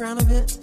the uh, background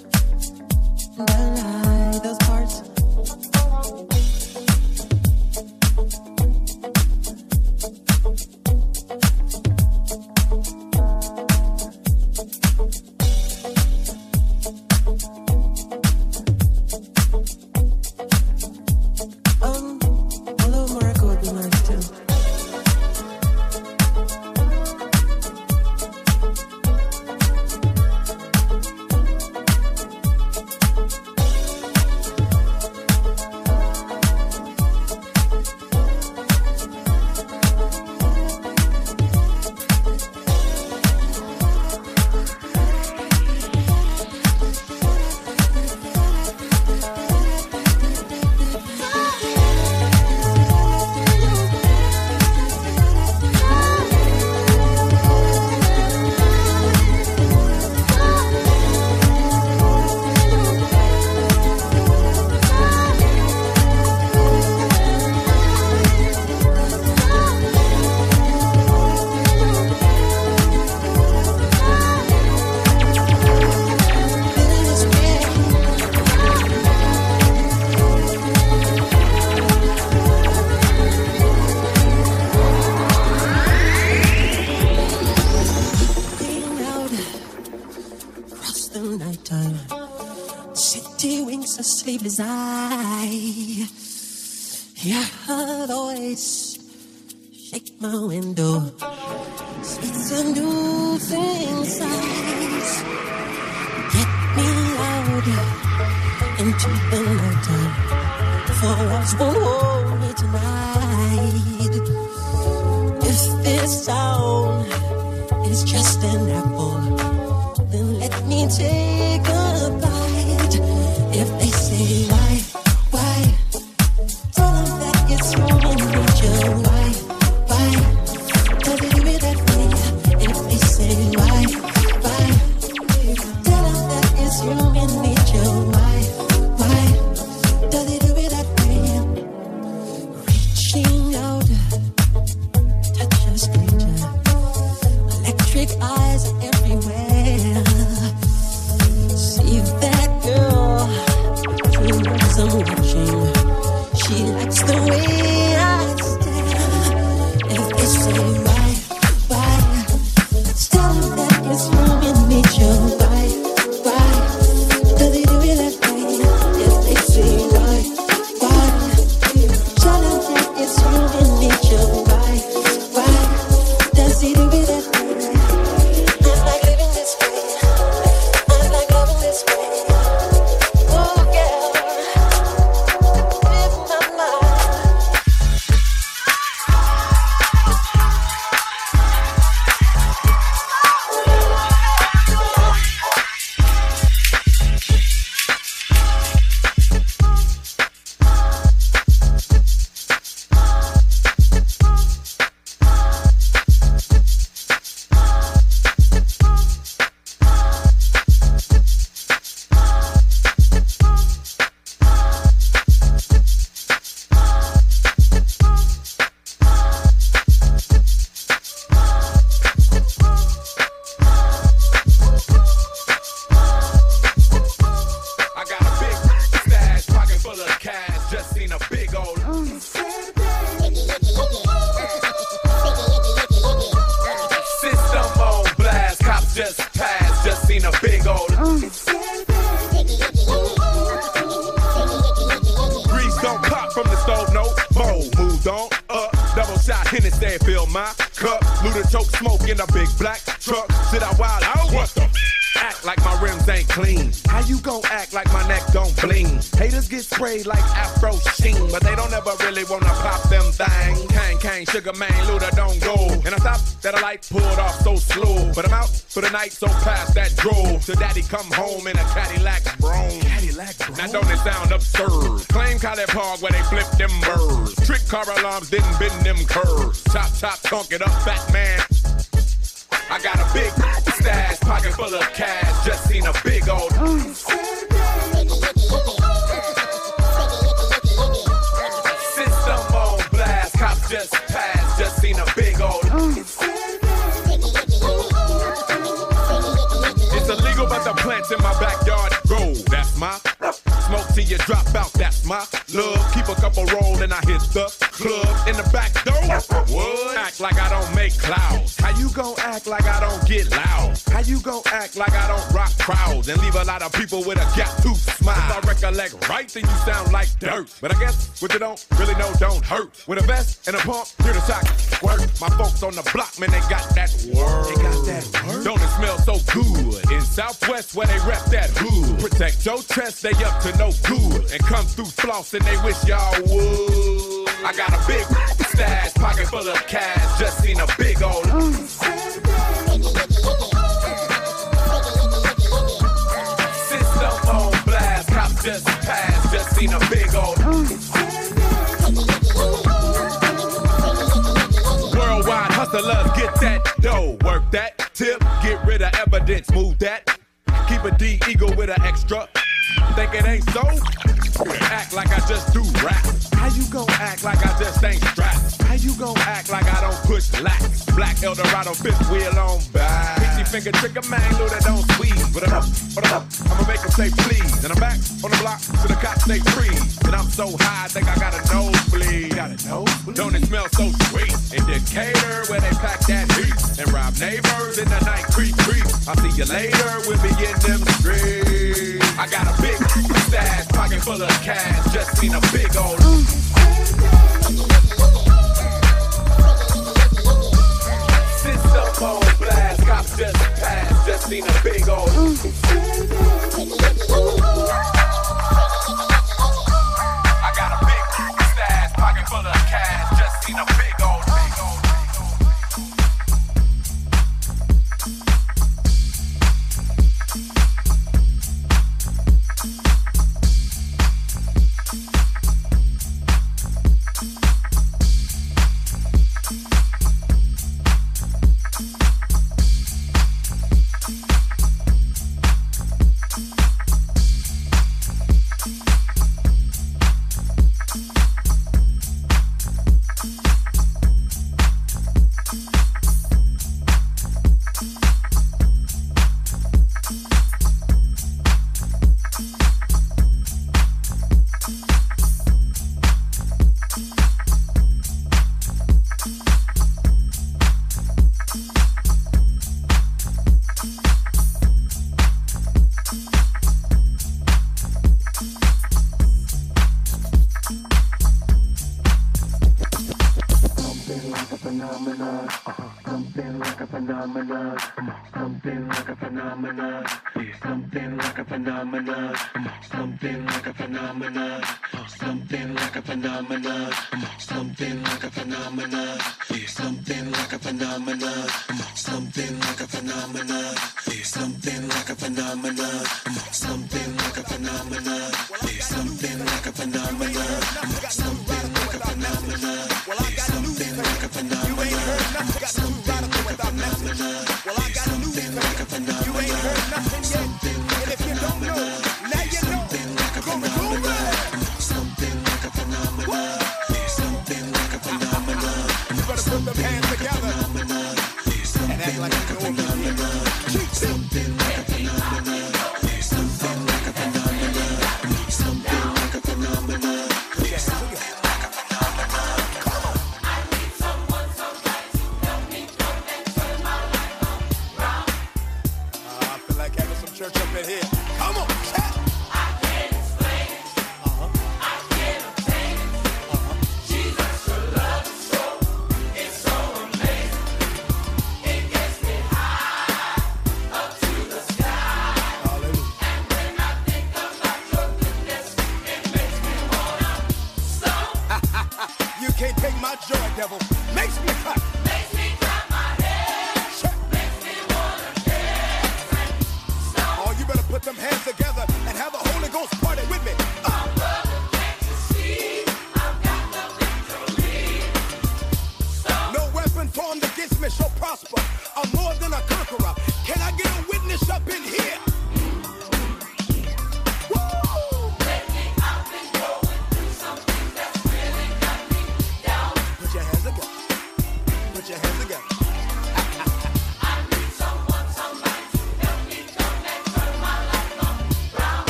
If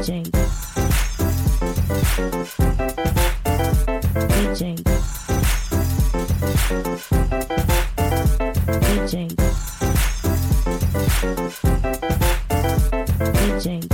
DJ. DJ. DJ. DJ.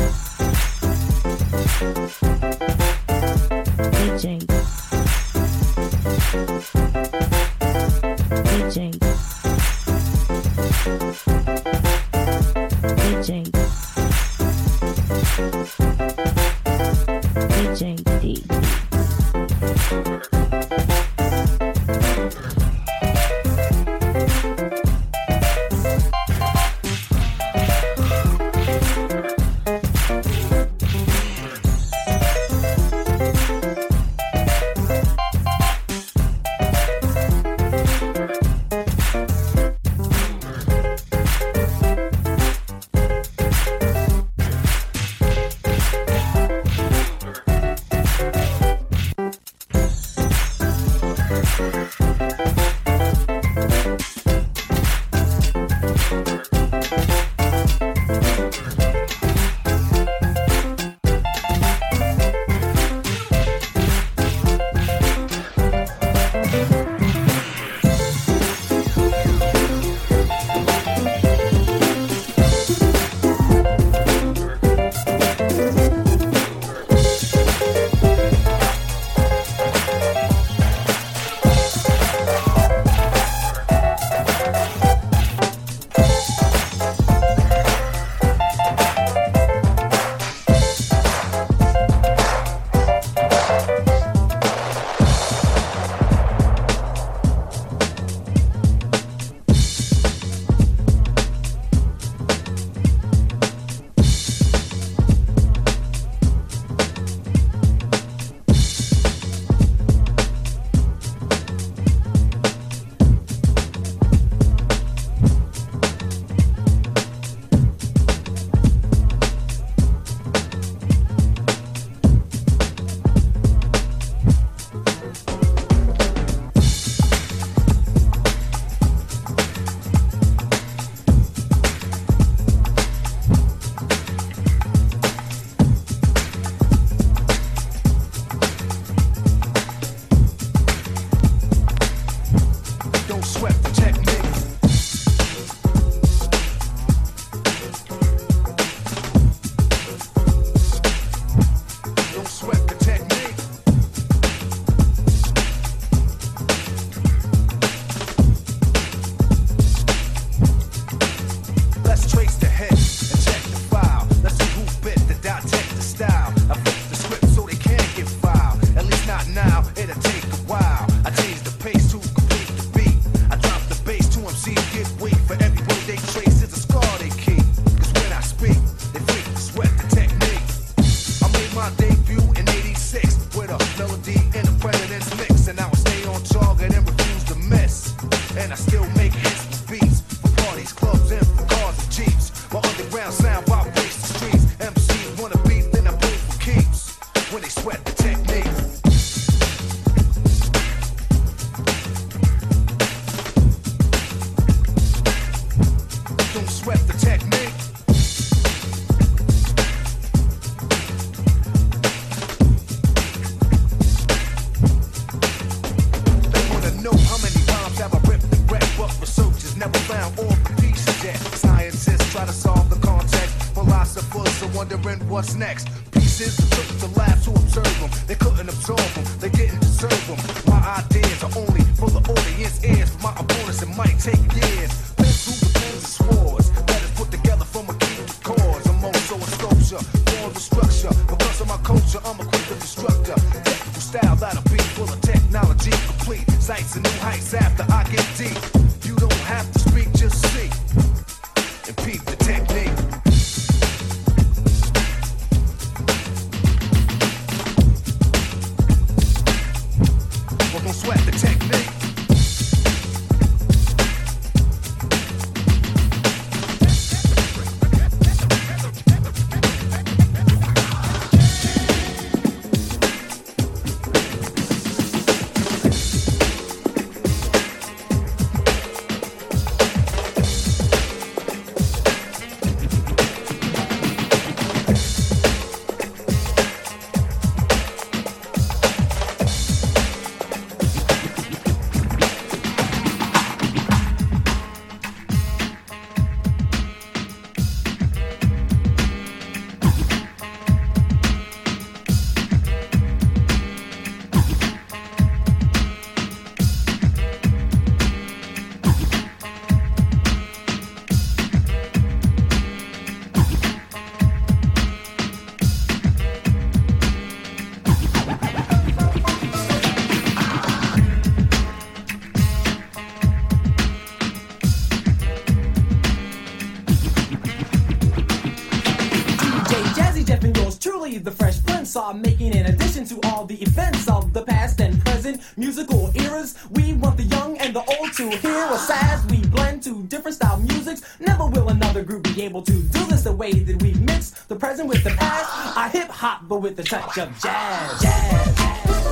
all the events of the past and present musical eras. We want the young and the old to hear us as we blend to different style musics. Never will another group be able to do this the way that we mix the present with the past. Our hip hop, but with a touch of jazz. jazz, jazz.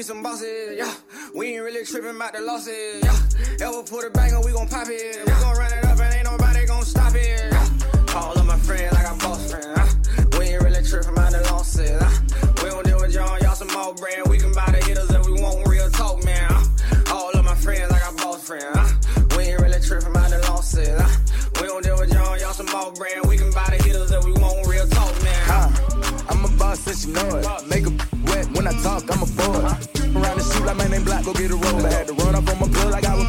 we some bosses, yeah. We ain't really tripping about the losses, yeah. Ever put a bang and we gon' pop it. Yeah. We gon' run it up and ain't nobody gon' stop it. Yeah. Call up my friends, like I'm boss friend, yeah. We ain't really tripping about the losses, yeah. We don't deal with y'all, y'all some old brand. We can buy the hitters if we want real talk, man. Yeah. All of my friends like I'm boss friend, yeah. We ain't really tripping about the losses, yeah. We don't deal with y'all, y'all some old brand. We can buy the hitters if we want real talk, man. Yeah. I'm a boss, since you know it. Make a when I talk, I'm a fraud. Around the street like my name Black, go get a roll. I had to run up on my plug, I got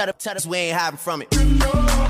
Tell us, we ain't hiding from it.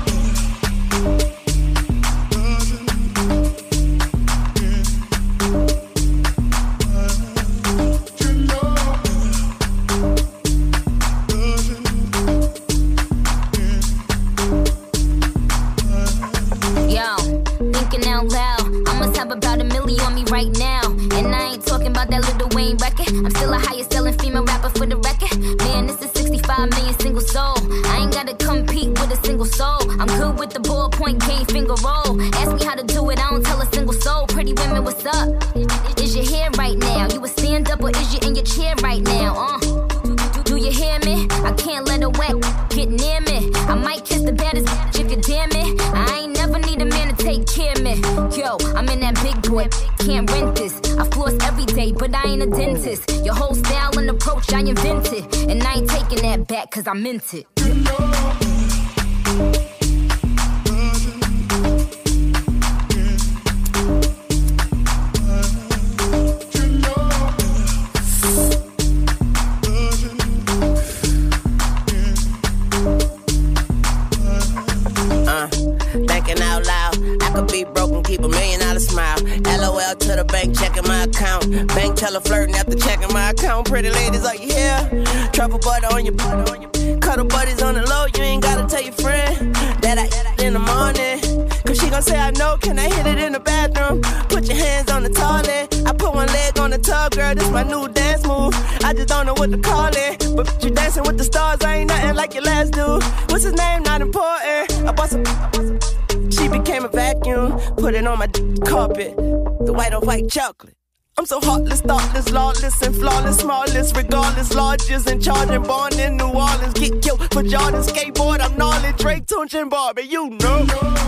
white white chocolate. I'm so heartless, thoughtless, lawless, and flawless, smallest, regardless, largest, and charging, born in New Orleans. Get killed for Jordan, skateboard, I'm gnarly, Drake, Tunechi, and Barbie, you know.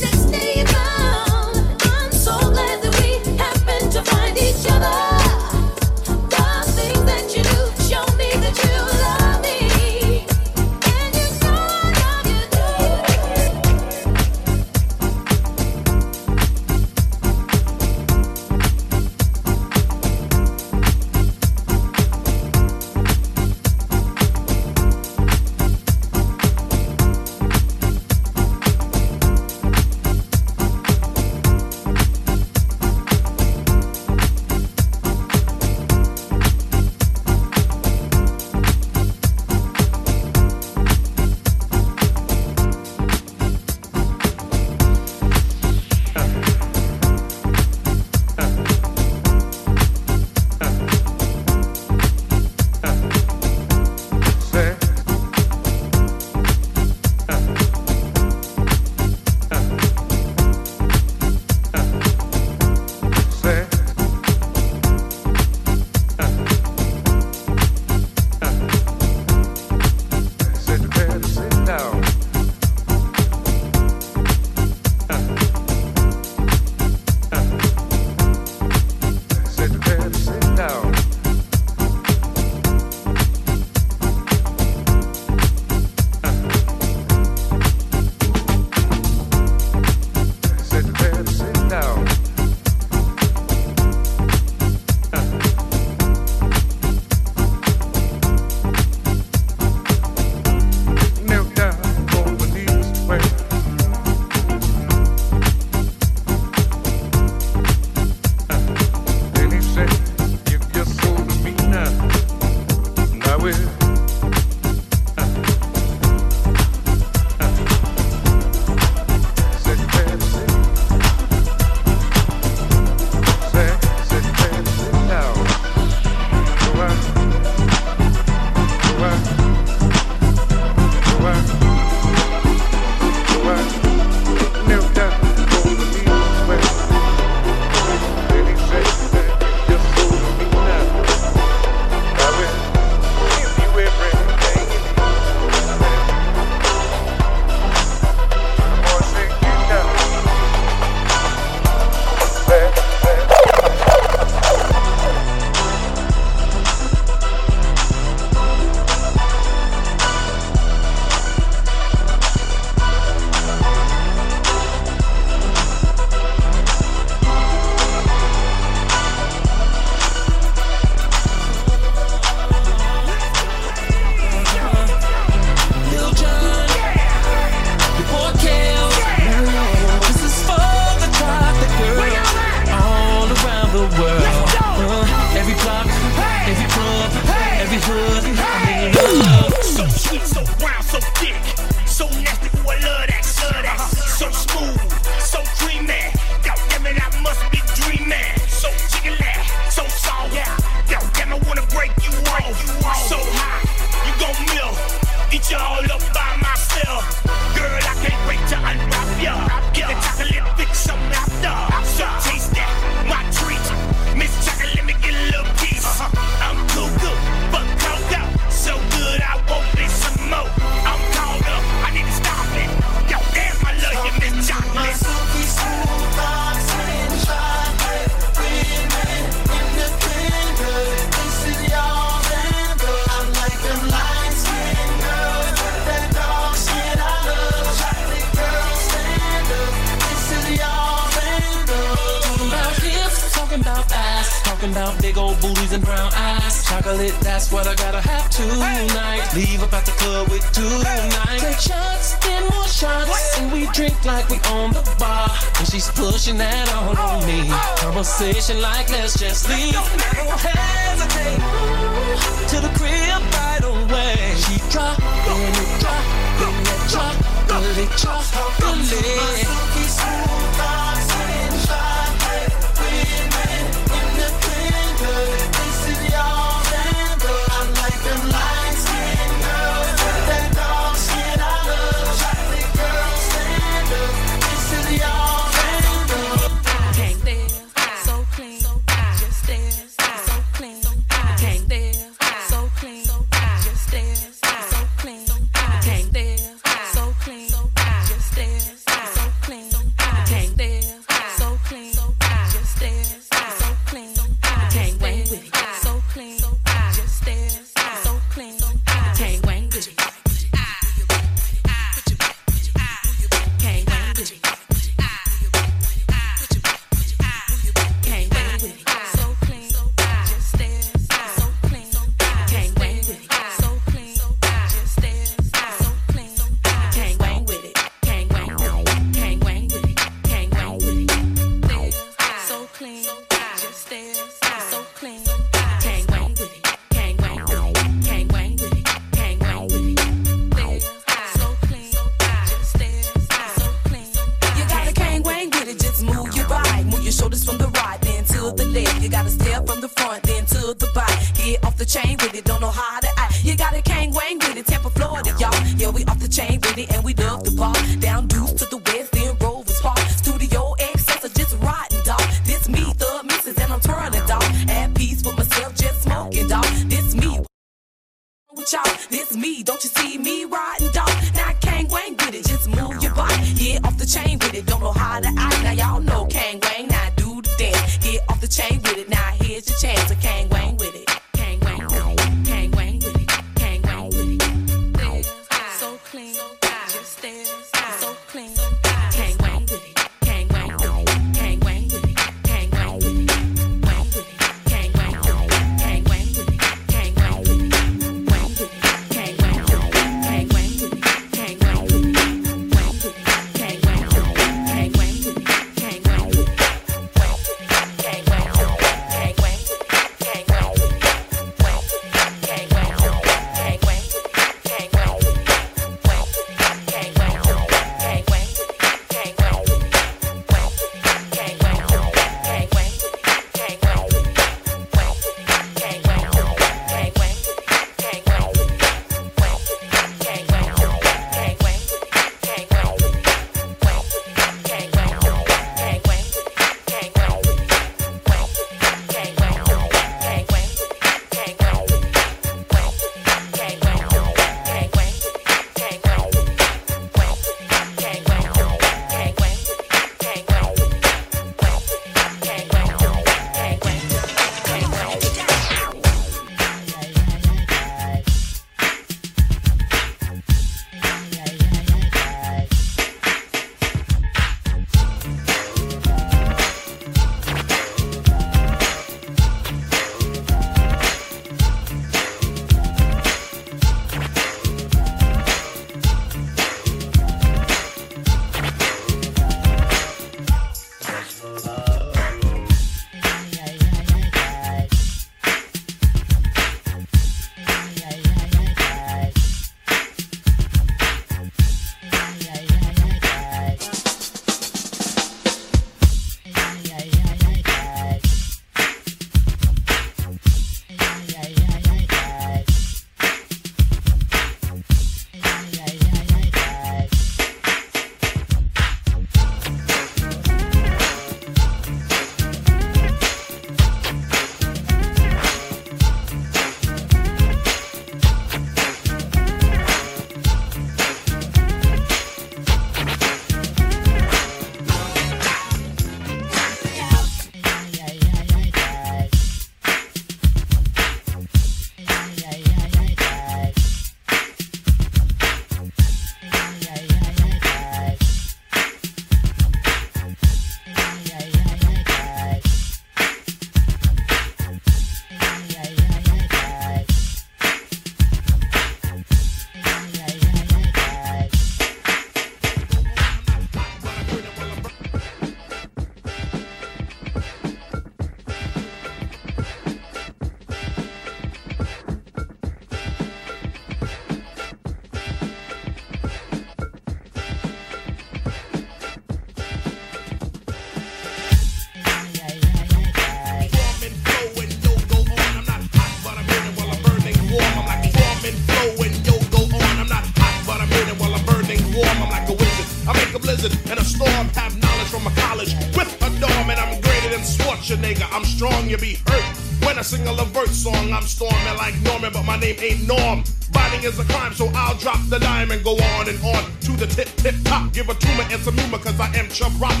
ain't norm. Biting is a crime, so I'll drop the dime and go on and on to the tip, tip, top. Give a tumor and some humor, cause I am chump rock.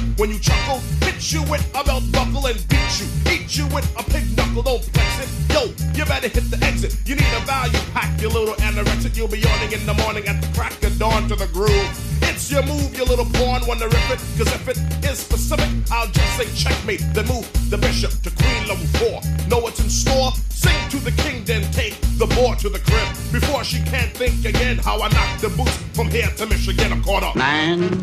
here to Michigan, I'm caught. Man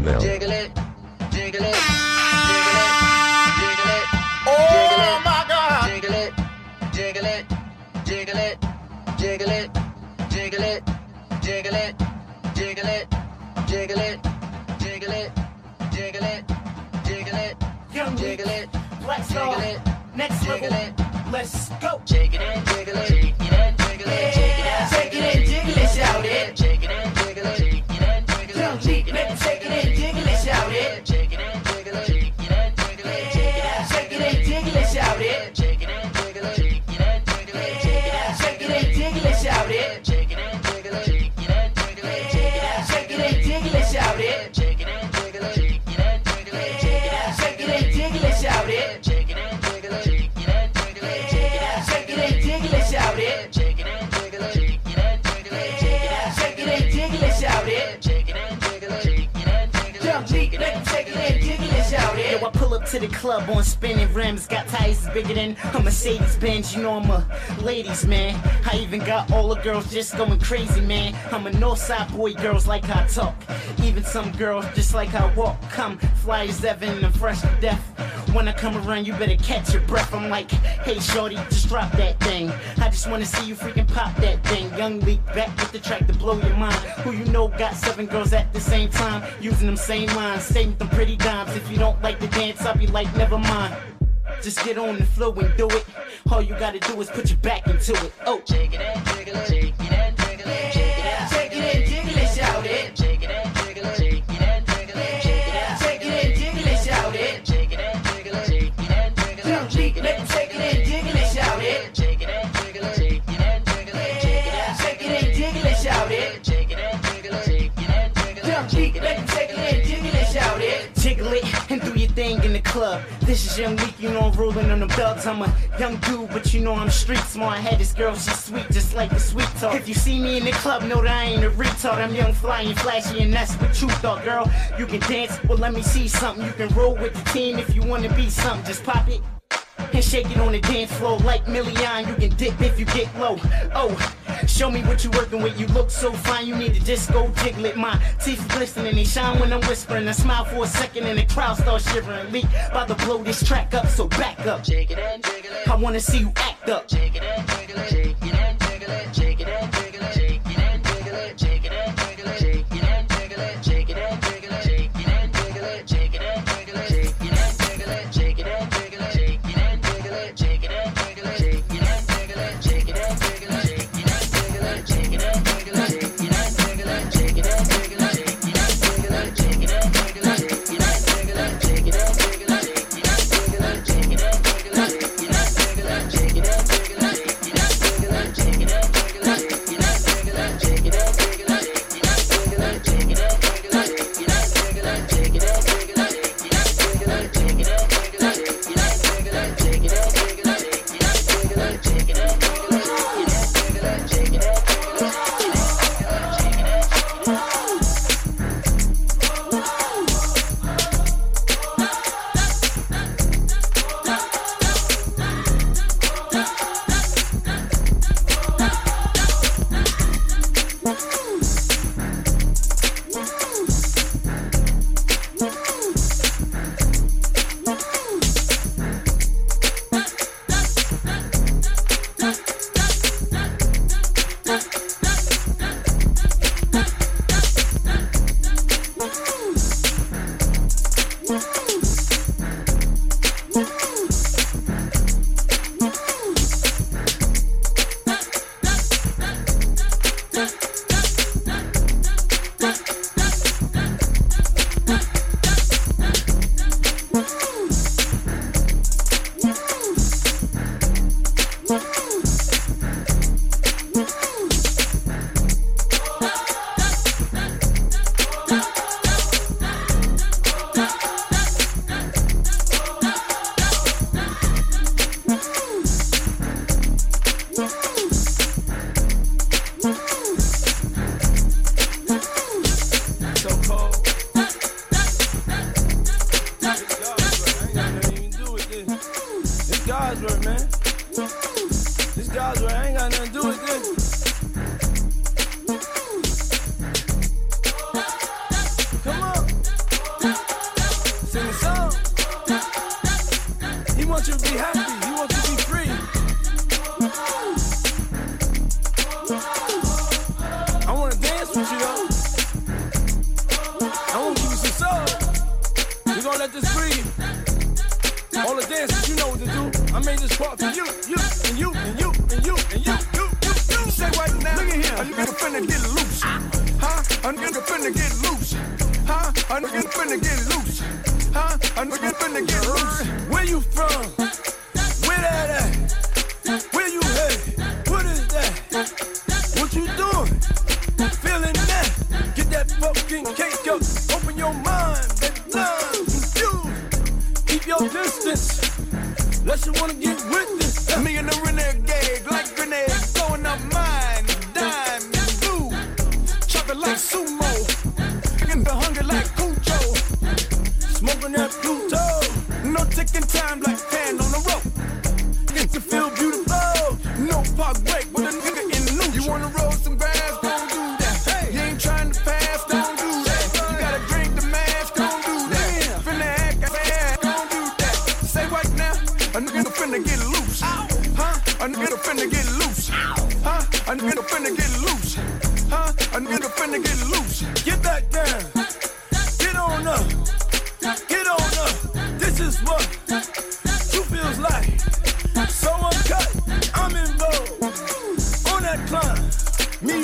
Molly To the club on spinning rims, got tires bigger than a Mercedes Benz. You know I'm a ladies man. I even got all the girls just going crazy, man. I'm a Northside boy, girls like I talk. Even some girls just like I walk. Come fly as ever and fresh death when I come around, you better catch your breath. I'm like, hey, shorty, just drop that thing. I just wanna see you freaking pop that thing. Young Leek back with the track to blow your mind. Who you know got seven girls at the same time, using them same lines, saving them pretty dimes. If you don't like the dance, I'll be like, never mind. Just get on the flow and do it. All you gotta do is put your back into it. Oh, jiggle that, jiggle that. This is Young Leek, you know I'm rolling on the belt. I'm a young dude, but you know I'm street smart. I had this girl, she's sweet, just like the sweet talk. If you see me in the club, know that I ain't a retard. I'm young, flying, flashy, and that's the truth, though, girl. You can dance, well, let me see something. You can roll with the team if you wanna be something. Just pop it and shake it on the dance floor like Million. You can dip if you get low. Oh, show me what you're working with. You look so fine, you need to disco jiglet. My teeth glistening, they shine when I'm whispering. I smile for a second and the crowd starts shivering. Leek about to blow this track up, so back up. It jiggle it. I wanna see you act up. It jiggle it. It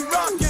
Rock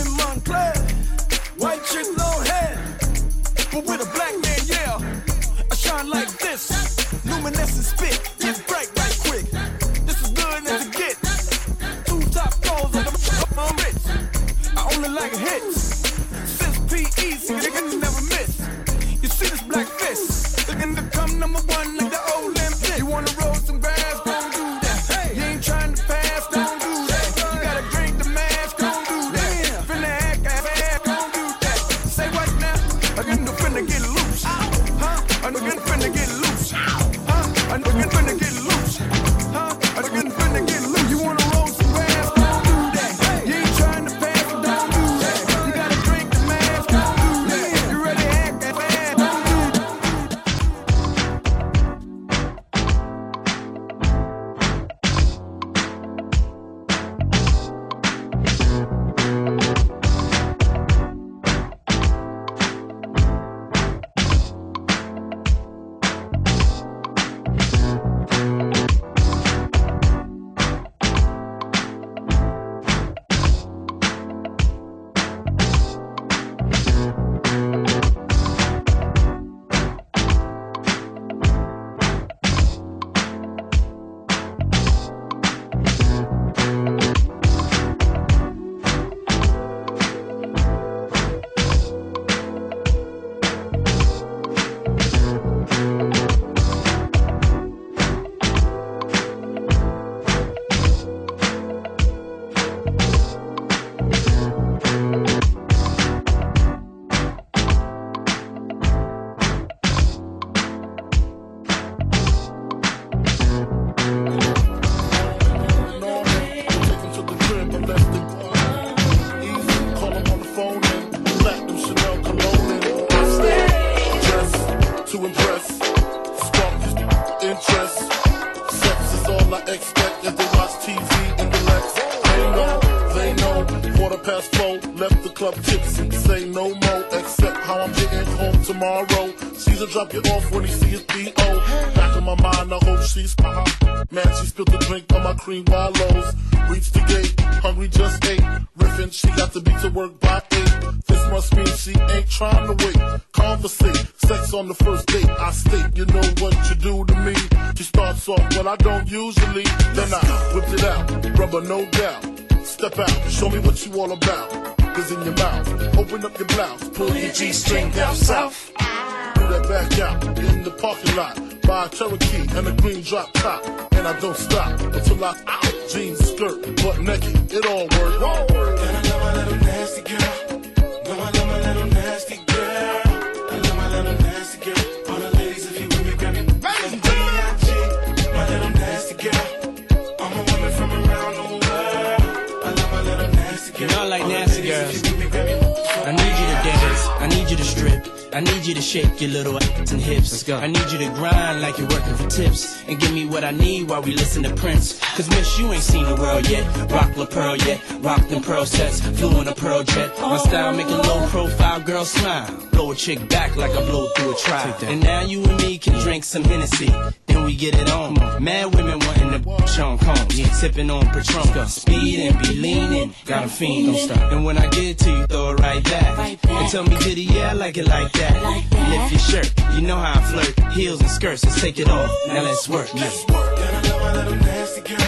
chick back like I blow through a trap, And now you and me can drink some Hennessy. Then we get it on. Mad women wanting to bitch on. Yeah. Sipping on Patron. Speeding, be leaning. Got a fiend. Don't stop. And when I get to you, throw it right back. And tell me, did it? yeah, I like it like that. Lift your shirt. You know how I flirt. Heels and skirts. Let's take it off. Now let's work. Let's work.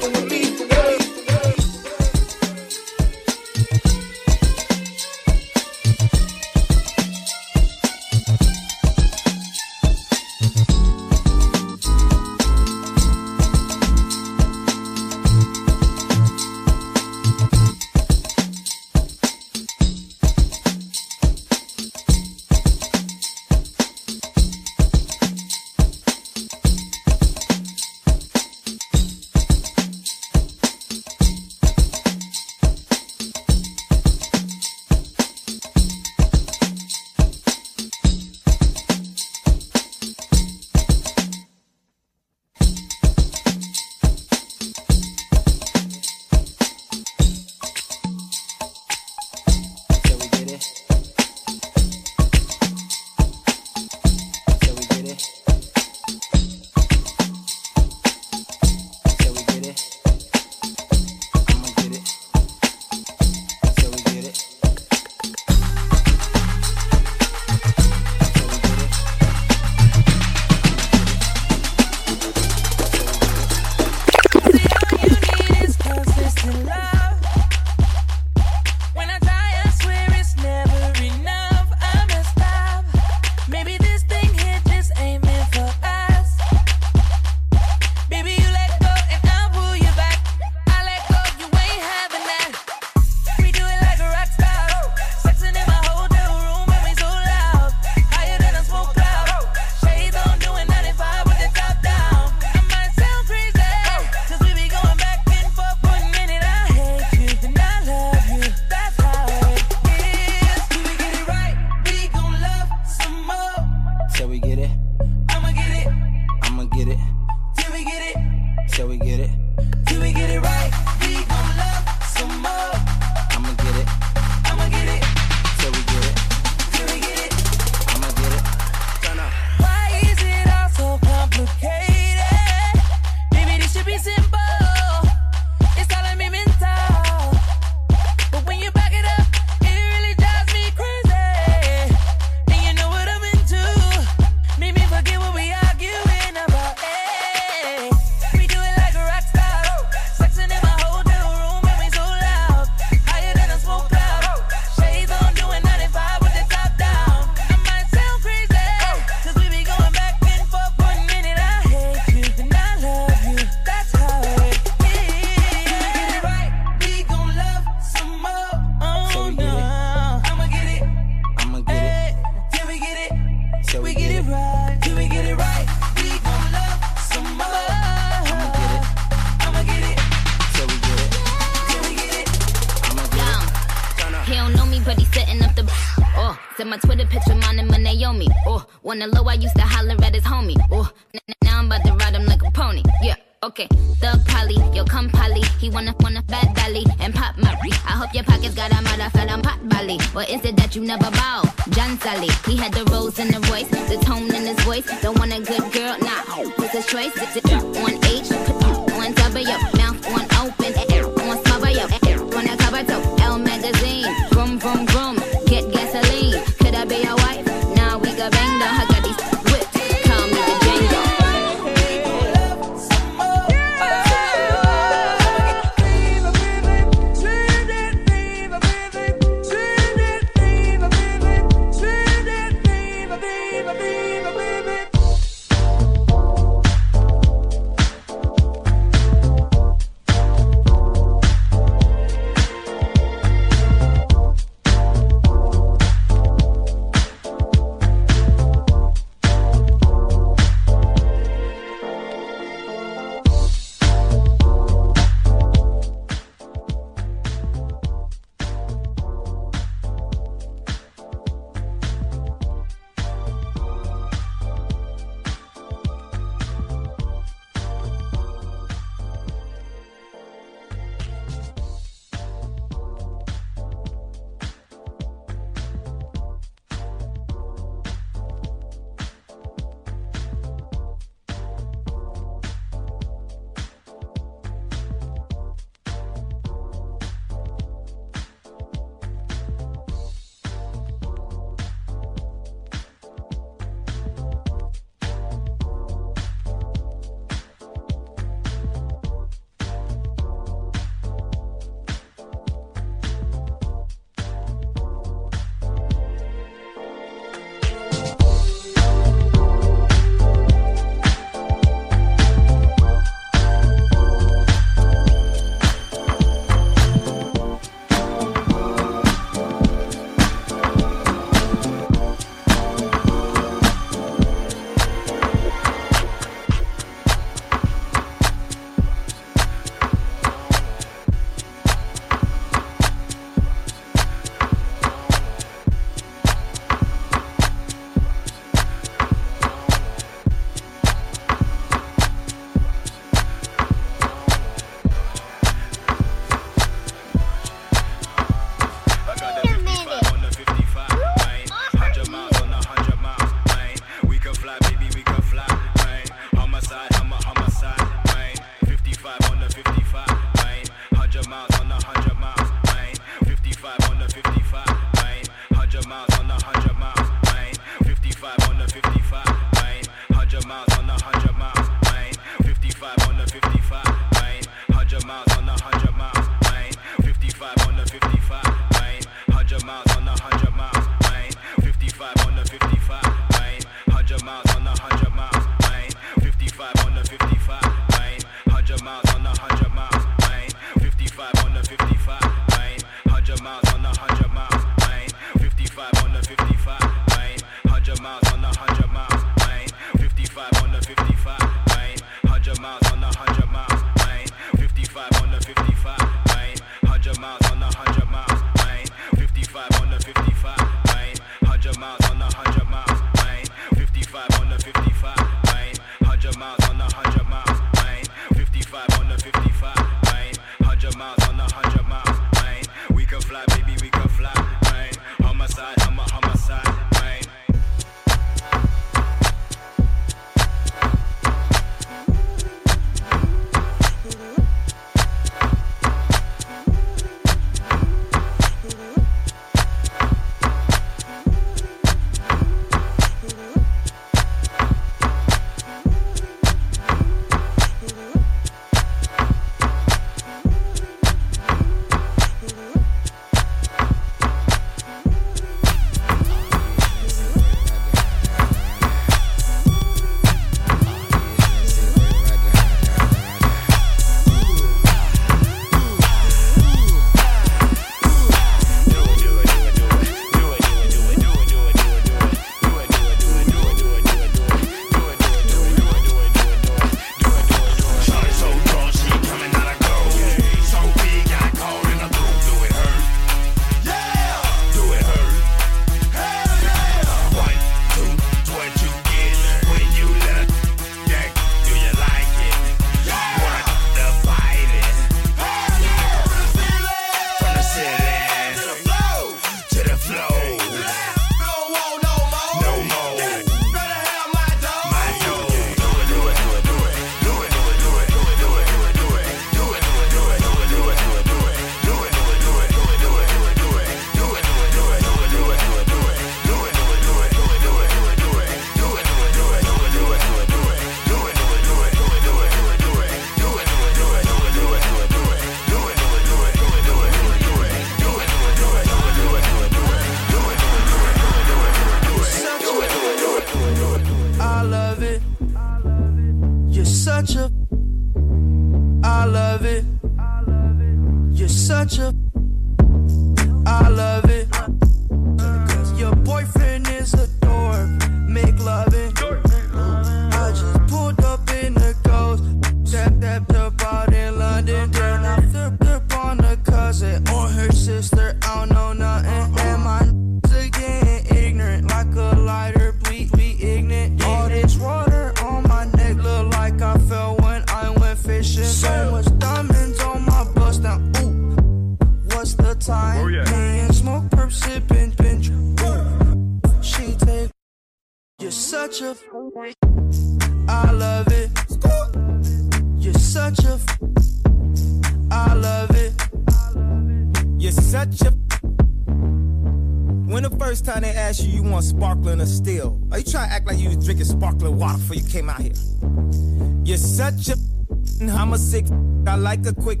I'm a sick. I like a quick.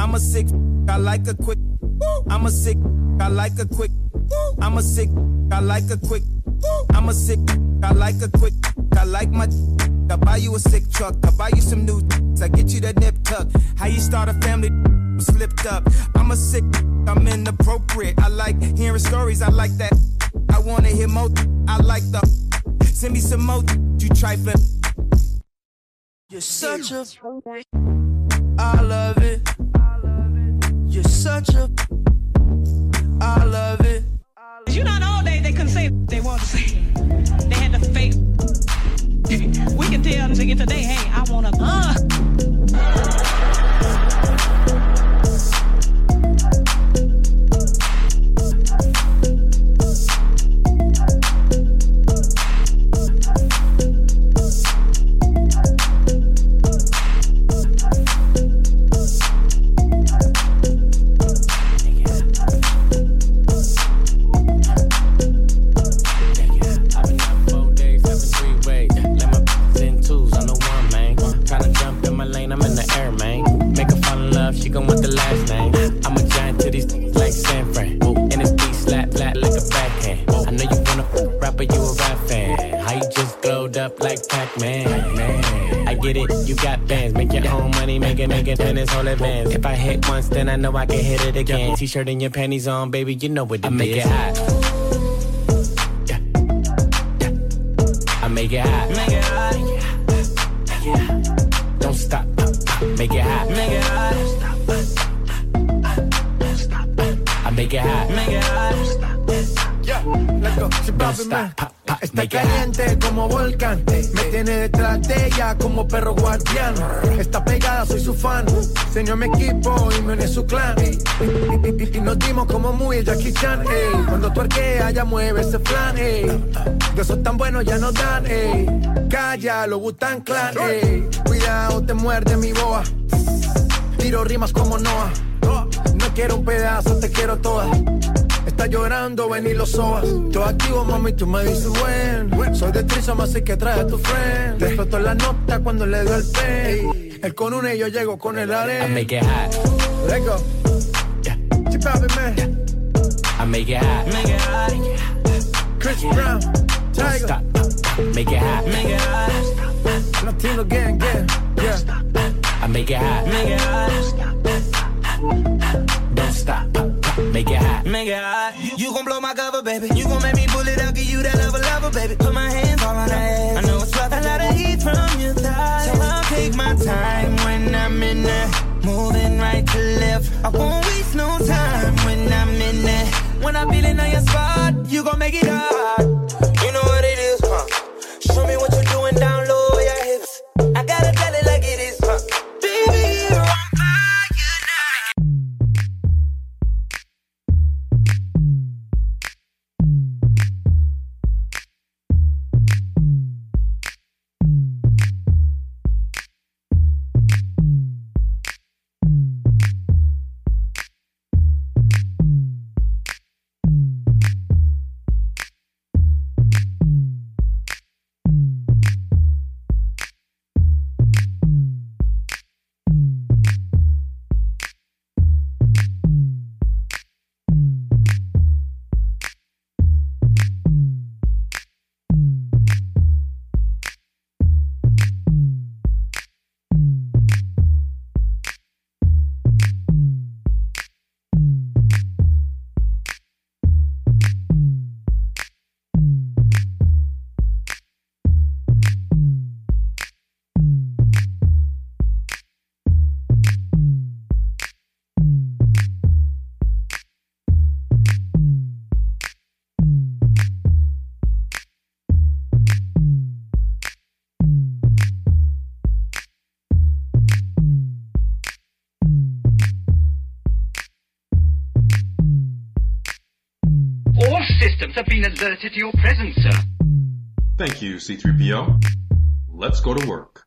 I'm a sick. I like a quick. I'm a sick. I like a quick. I'm a sick. I like a quick. I'm a sick. I like a quick. I like my. I buy you a sick truck. I buy you some new. I get you that nip tuck. How you start a family? Slipped up. I'm a sick. I'm inappropriate. I like hearing stories. I like that. I wanna hear more. I like the. Send me some more. You trifling. You're such a. I love it. You're such a. I love it. You know, in the old days they couldn't say what they wanted to say. They had to fake. We can tell nigga today, hey, I want to. Uh. Make it, make it, and it's all advance. If I hit once, then I know I can hit it again. T-shirt and your panties on, baby, you know what I make it hot. I make it hot. Detrás de ella como perro guardián. Está pegada, soy su fan. Señor mi equipo y me une su clan. Y, nos dimos como muy Jackie Chan. ey. Cuando tu arquea, ya mueve ese flan. ey. De esos tan buenos ya no dan. ey. Calla, lo Butan Clan. ey. Cuidado, te muerde mi boa. Tiro rimas como Noah. No quiero un pedazo, te quiero toda. Está llorando, ven y lo sobas. Todo activo, mami, tú me dices buen. Soy de Trisoma, así que trae a tu friend. Explotó la nota cuando le dio el pen. Él con una y yo llego con el I arena. make it hot. Let's go. Chip out, man. I make it hot. Make it hot. Chris Brown. Tiger. stop. Make it hot. Make it hot. Latino gang, gang. Yeah. I make it hot. Make it hot. Don't stop. Make it hot. Make it hot. You gon' blow my cover, baby. You gon' make me it out, give you that lover, lover, baby. Put my hands all on that ass. I know it's rough. A lot of heat from your thighs. So I'll take my time when I'm in there. Moving right to left. I won't waste no time when I'm in there. When I'm feeling on your spot, you gon' make it hot. Been to your presence, sir. Thank you, C3PO. Let's go to work.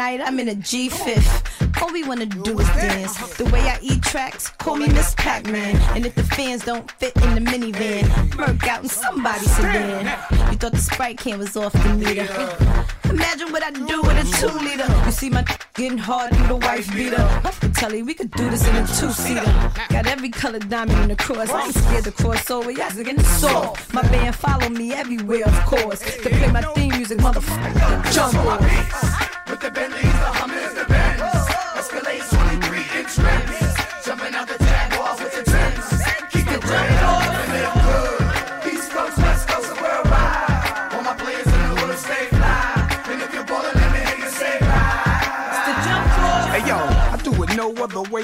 Night, I'm in a G5. All we wanna do is dance. The way I eat tracks, call me Miss Pac-Man. And if the fans don't fit in the minivan, murk out in somebody's sedan. You thought the Sprite can was off the meter. Imagine what I do with a two liter. You see my getting hard through the wife beater. I can tell you we could do this in a two seater. Got every color diamond in the cross. I ain't scared to cross over. Y'all getting soft. My band follow me everywhere, of course. To play my theme music, motherfucker. Jump on.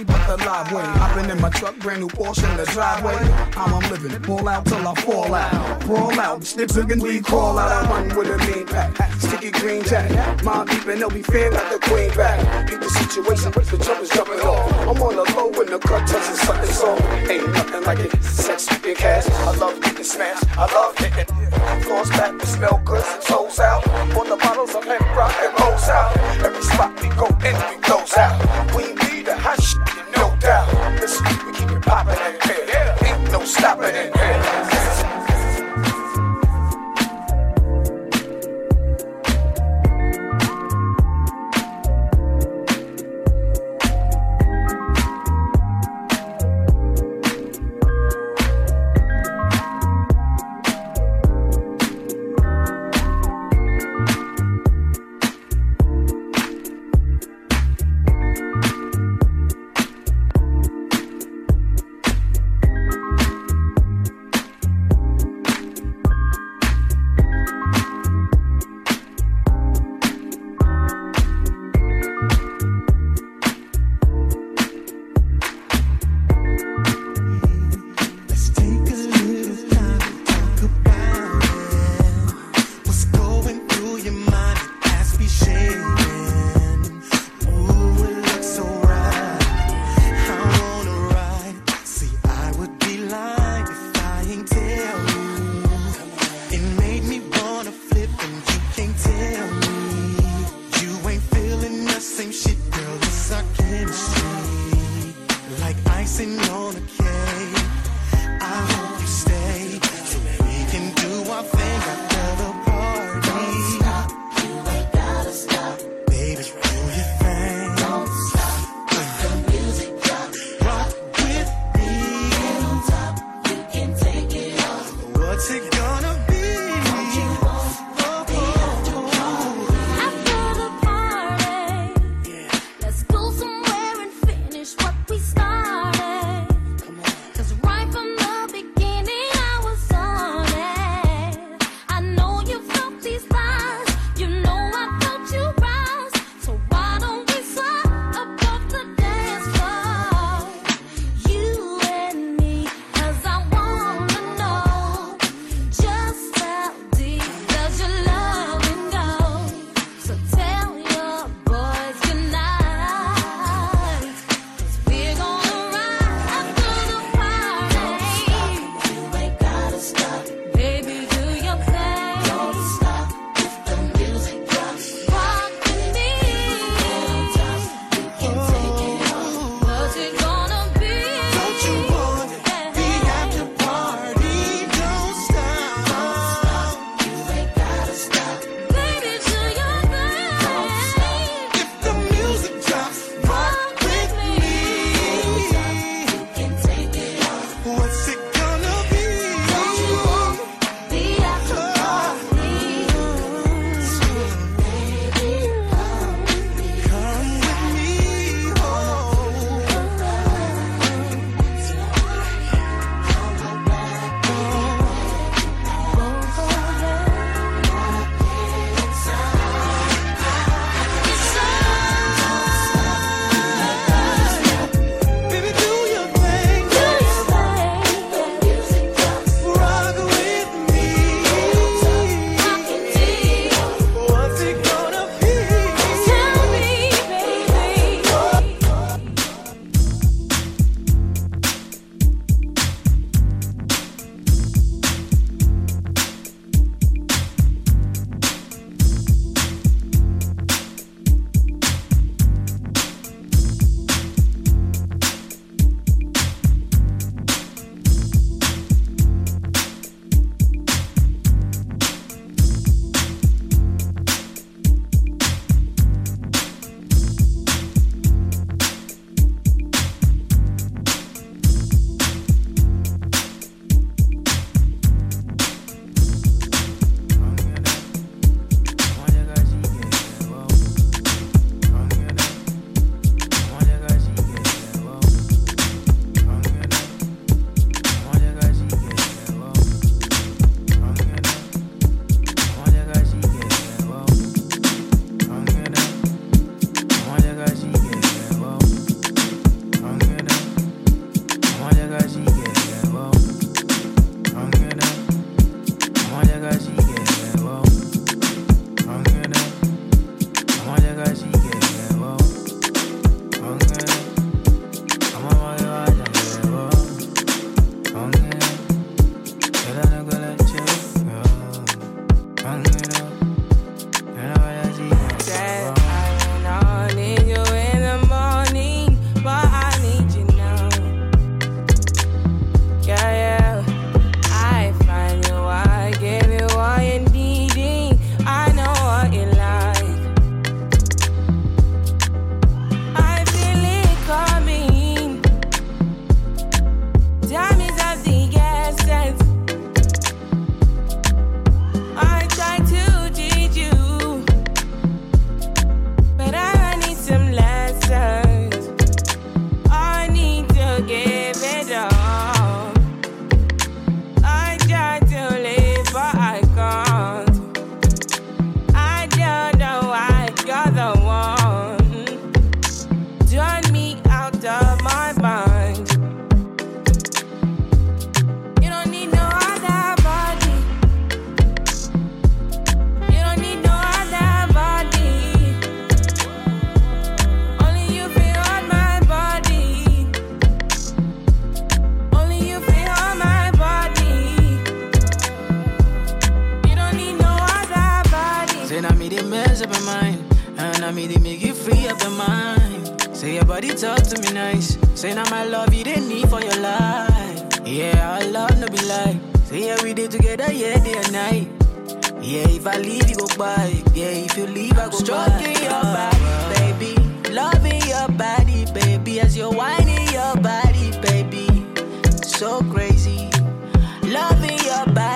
But the live way. Hopping in my truck, brand new Porsche in the driveway. How I'm living, pull out till I fall out. Brawl out, snips and we crawl out. I run with a mean pack, sticky green jack. Mom deep and they'll be fan like the queen back. Beat the situation, the jumpers jumping off. I'm on the low when the cut touches something soft. Ain't nothing like it, sex and cash. I love getting smashed, I love hitting. Floors back, we smell good toes out. On the bottles of hemp rock and rolls out. Every spot we go in, we close mess up your mind. And I mean, they make you free up your mind. Say your body talk to me nice. Say now my love you didn't need for your life. Yeah, our love no be like. Say yeah, we did together, yeah, day and night. Yeah, if I leave, you go by. Yeah, if you leave, I go Stroking by. your body, baby. Loving your body, baby. As you're whining your body, baby. So crazy. Loving your body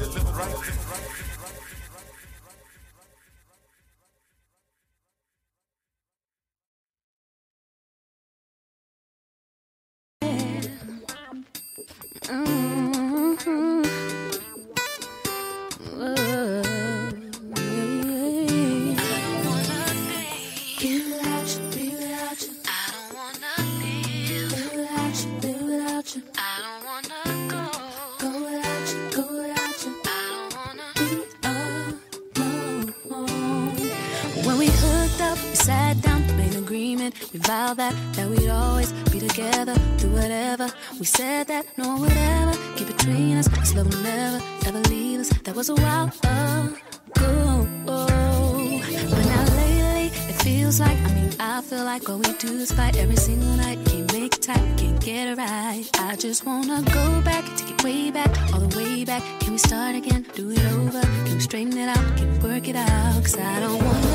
live right. We said that no one ever keep between us. This love will never ever leave us. That was a while ago. But now lately it feels like I mean I feel like all we do is fight every single night. Can't make it tight, can't get it right. I just wanna go back, take it way back, all the way back. Can we start again? Do it over? Can we straighten it out? Can we work it out? Cause I don't wanna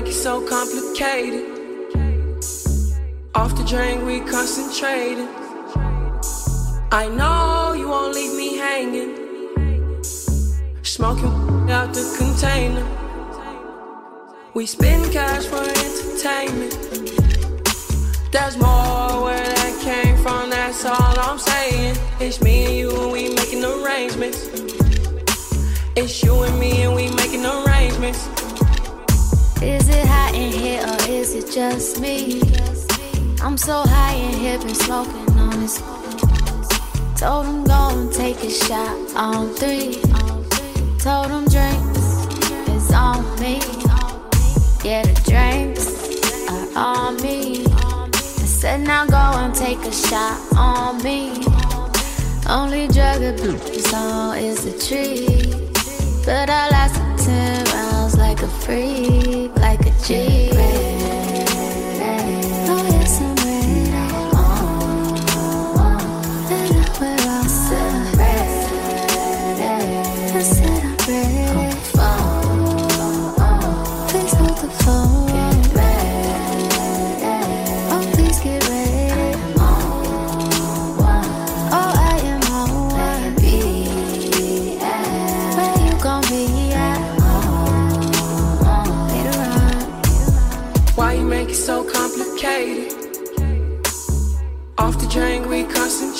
make it so complicated? Off the drain, we concentrated. I know you won't leave me hanging. Smoking out the container. We spend cash for entertainment. There's more where that came from, that's all I'm saying. It's me and you, and we making arrangements. It's you and me, and we making arrangements. Is it hot in here or is it just me? I'm so high in here, been smoking on this. Told him go and take a shot on three. Told him drinks is on me. Yeah, the drinks are on me. I said now go and take a shot on me. Only drug abuse on is the tree. But I lasted 10 rounds like a freak, like a G.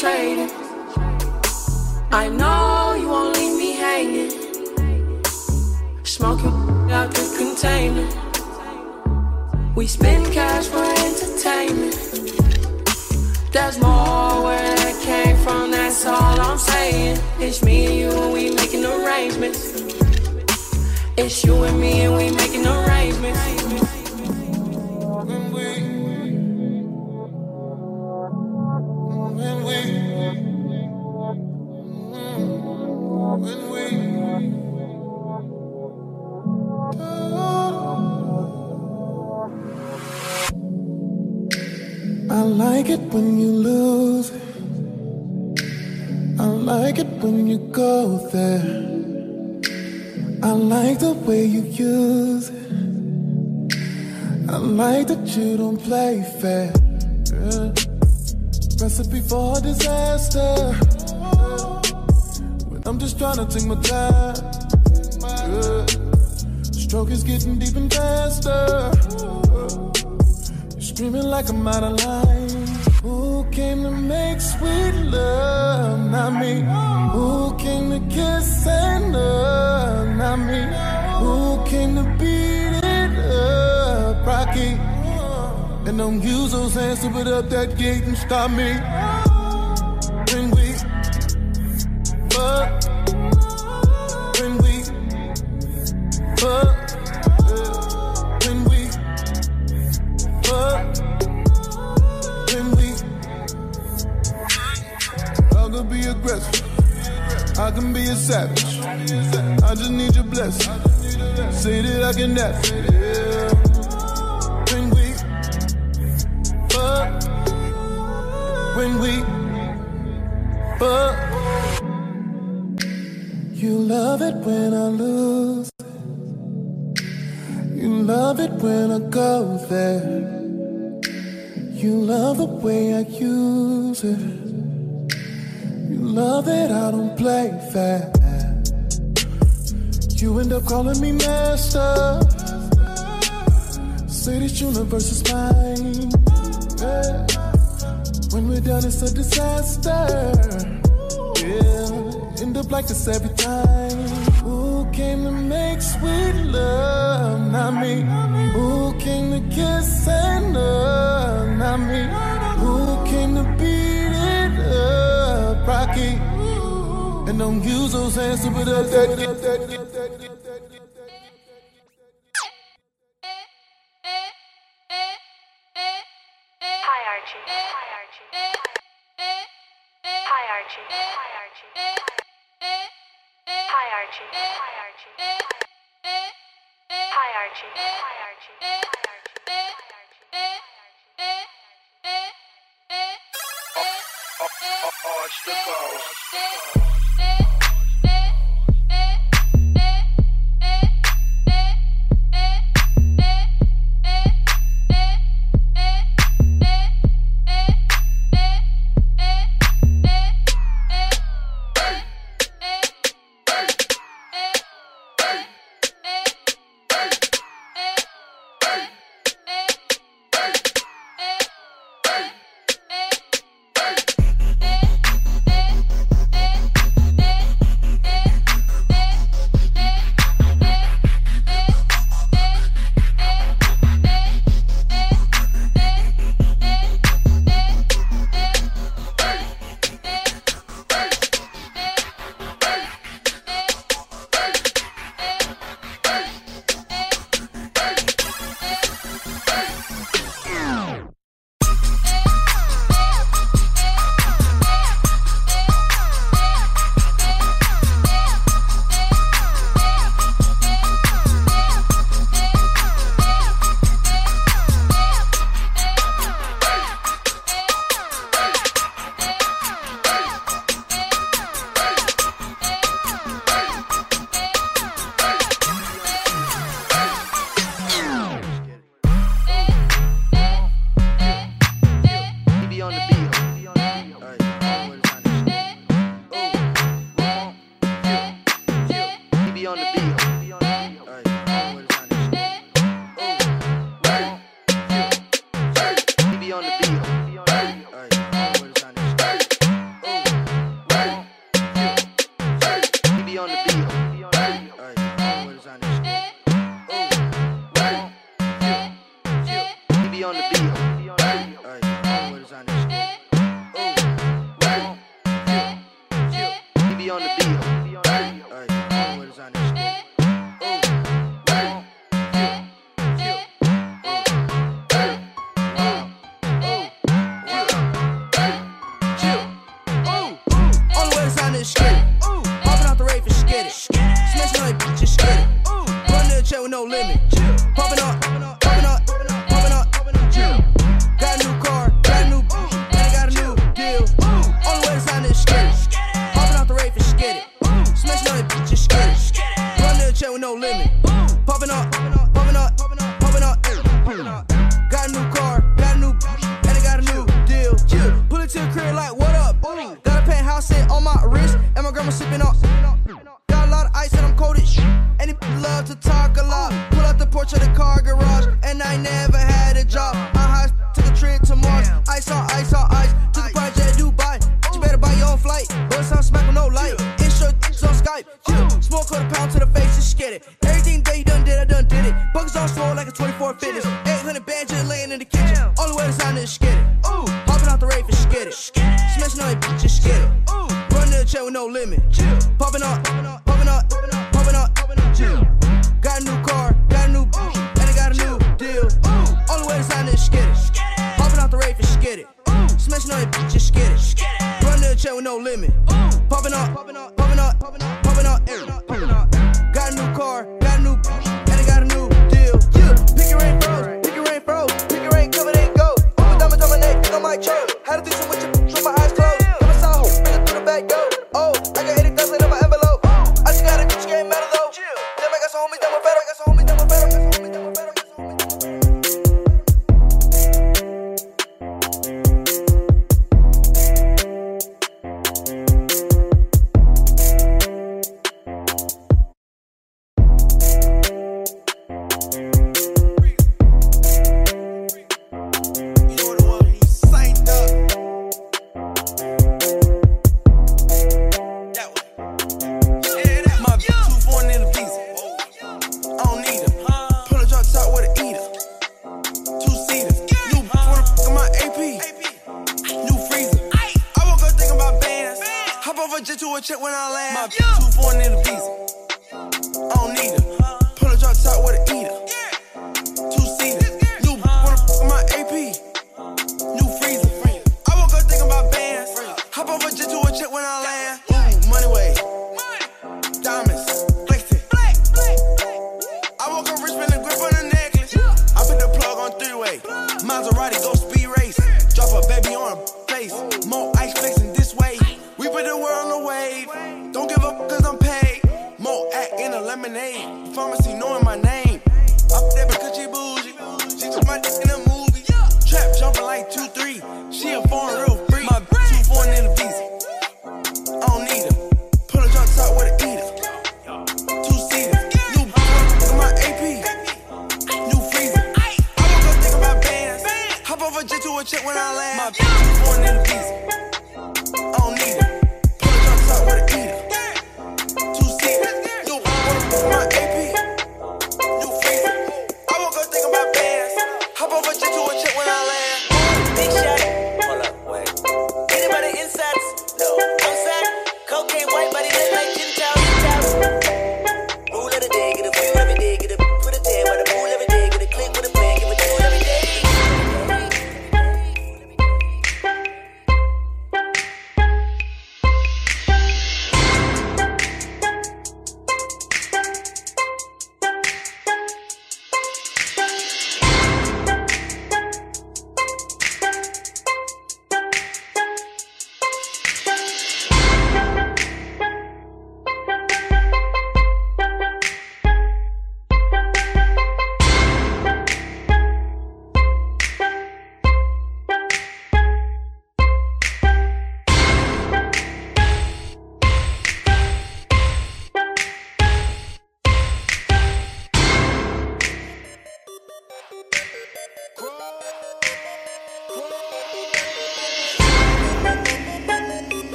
concentrated. I know you won't leave me hanging. Smoking out the container. We spend cash for entertainment. There's more where that came from, that's all I'm saying. It's me and you, and we making arrangements. It's you and me, and we making arrangements. Way you use it. I like that you don't play fair. Yeah. Recipe for disaster. When I'm just trying to take my time. Yeah. Stroke is getting deep and faster. You're screaming like I'm out of line. Who came to make sweet love? Not me. Who came to kiss and love? Not me. Who to beat it up? Rocky. And don't use those hands to put up that gate and stop me. When we fuck. When we fuck. When we fuck. When we I could be aggressive. I can be a savage. I just need your blessing. Say that I can it. Yeah. When we fuck. When we fuck. You love it when I lose. You love it when I go there. You love the way I use it. You love it, I don't play fair. You end up calling me master. Say this universe is mine. Yeah. When we're done, it's a disaster. Yeah, end up like this every time. Who came to make sweet love? Not me. Who came to kiss and love? Not me. Who came to beat it up? Rocky. And don't use those hands to put up that. Hi Archie. Hi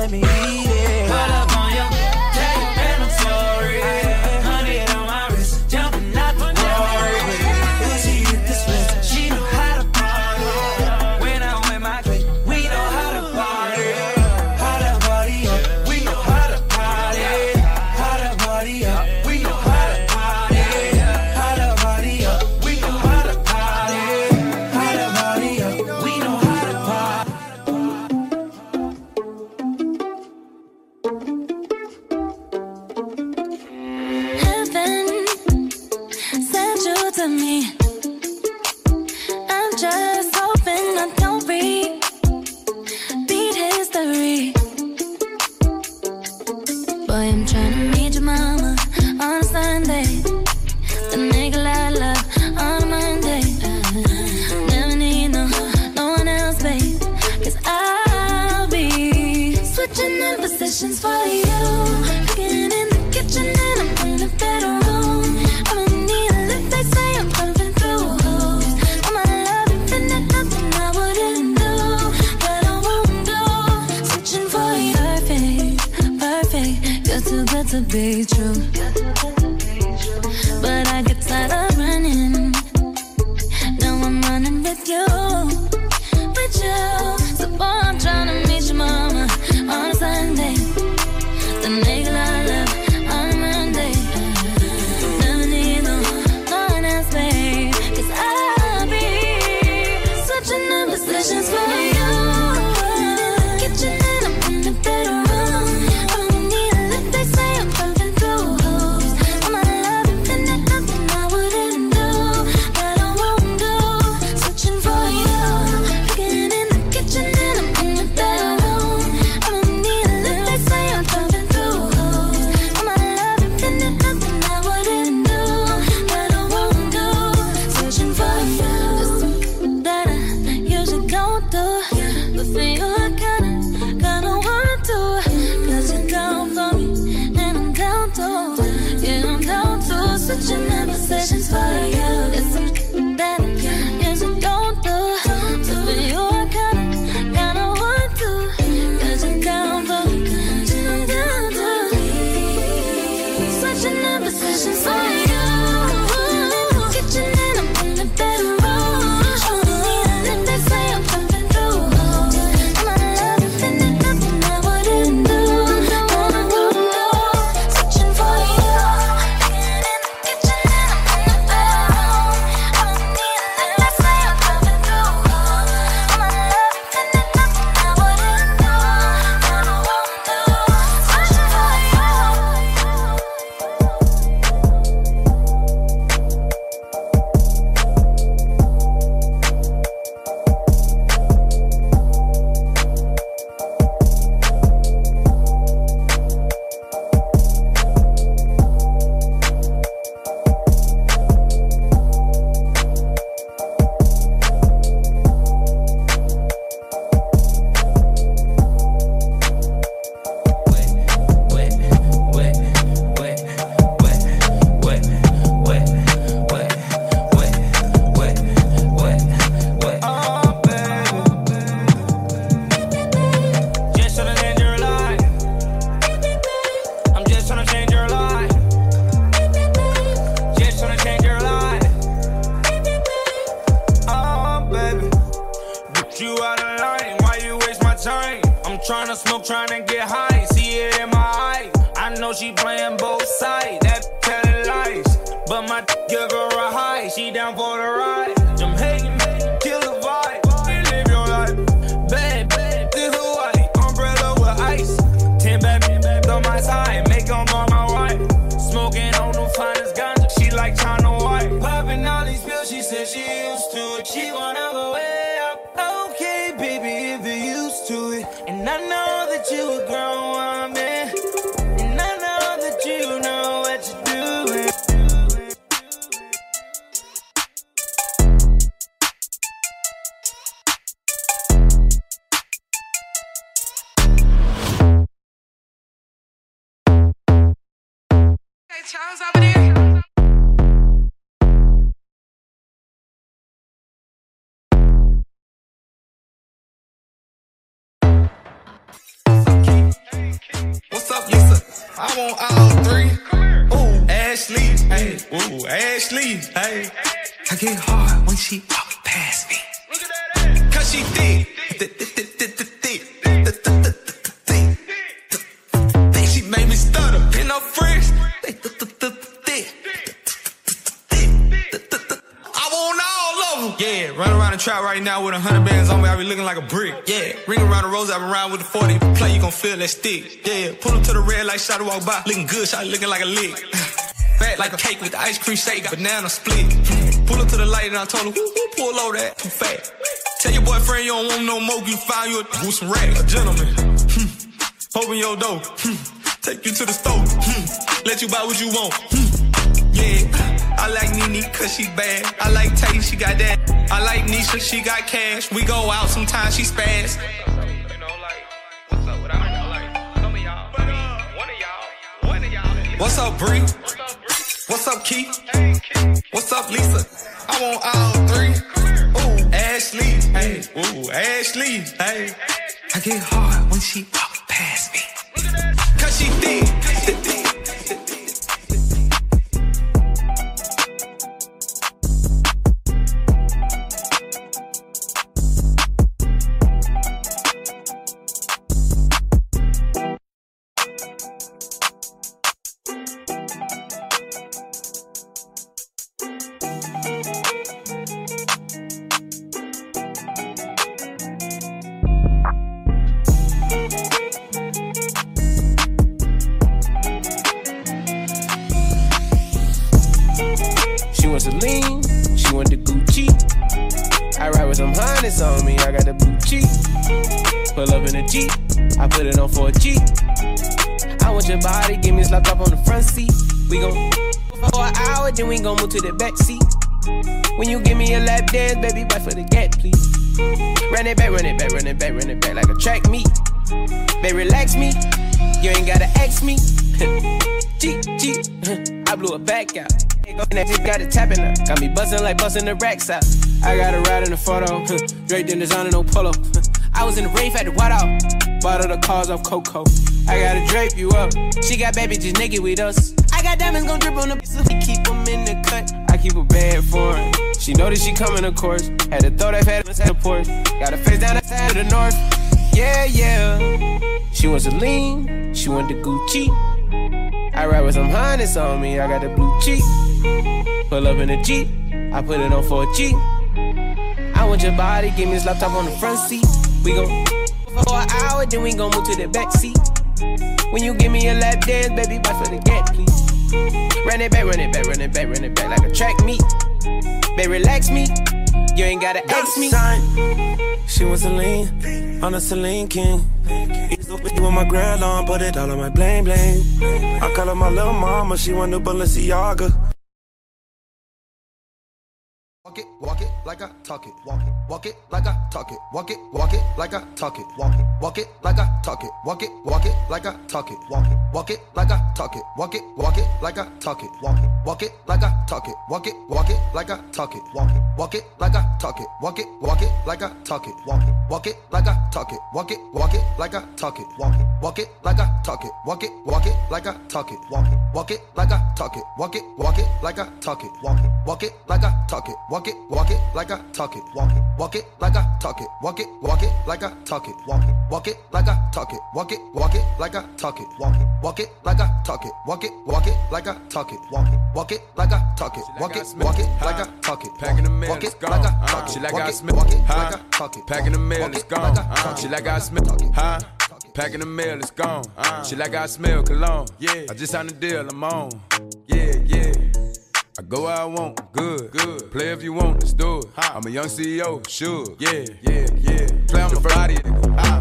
let me eat it. That stick. Yeah, pull up to the red light, shot walk by. Looking good, shot looking like a lick. Fat like a cake with the ice cream shake. Banana split. Pull up to the light and I told her, whoo, pull over that. Too fat. Tell your boyfriend you don't want no more. You find you a with some rag. A gentleman. Hmm. Open your door. Hmm. Take you to the store. Hmm. Let you buy what you want. Hmm. Yeah. I like Nene cause she bad. I like Tay, she got that. I like Nisha, she got cash. We go out sometimes, she spaz. What's up, Bree? What's up, Keith? What's up, Lisa? I want all three. Ooh, Ashley. Hey, ooh, Ashley. Hey. I get hard when she walk past me. Cause she thick. We gon' move to the back seat. When you give me a lap dance, baby, wait for the gap, please. Run it back, run it back, run it back, run it back like a track meet. Baby, relax me, you ain't gotta ask me. G, G, I blew it back out. And I just got it tapping up. Got me buzzing like buzzing the racks out. I got a ride in the photo. Draped in designer, no polo. I was in the rave at the white out. Bought all the cars off Coco. I gotta drape you up. She got baby just naked with us. I got diamonds gon' drip on the keep them in the cut. I keep a bad for her. She know that she coming, of course. Had to throw that fat inside the porch. Got a face down the side of the north. Yeah, yeah. She wants to lean. She want the Gucci. I ride with some harness on me. I got the blue cheek. Pull up in a Jeep. I put it on for a G. I want your body, give me this laptop on the front seat. We gon' for an hour, then we gon' move to the back seat. When you give me a lap dance, baby, bite for the gap, please. Run it back, run it back, run it back, run it back like a track meet. Baby, relax me. You ain't gotta ask me. She was a lean on a Celine King. Ease up with you with my girl on, put it all on my blame blame. I call her my little mama, she want the Balenciaga. Walk it, walk it like I talk it. Walk it, walk it like I talk it. Walk it, walk it like I talk it. Walk it, walk it like I talk it. Walk it, walk it like I talk it. Walk it, walk it like I talk it. Walk it, walk it like I talk it. Walk it, walk it like I talk it. Walk it, walk it like I talk it. Walk it, walk it like I talk it. Walk it, walk it like I talk it. Walk it, walk it like I talk it. Walk it, walk it like I talk it. Walk it, walk it like I talk it. Walk it, walk it like I talk it. Walk it, walk it like I talk it. Walk it, walk it like I talk it. Walk it, walk it like I talk it. It, walk it like I talk it. Walk it, walk it like I talk it. Walk it, walk it like I talk it. Walk it, walk it like I talk it. Walk it, walk it like I talk it. Walk it, walk it like I talk it. Walk it, walk it like I talk it. Walk it, walk it like I talk it. Walk it, walk it like I talk it. Packing the mail, Walk it's it gone. like I Uh, talk it. She like Walk I it, smell. walk it Huh? like I talk it. Packing the mail, Walk it's it gone. like I Uh, talk She it. like I smell. Huh? Packing the mail, it's gone. Uh, She like I smell cologne. Yeah. I just signed a deal, I'm on. I go where I want, good, good. Play if you want, let's do it. I'm a young CEO, sure. Yeah, yeah, yeah. Play on my body.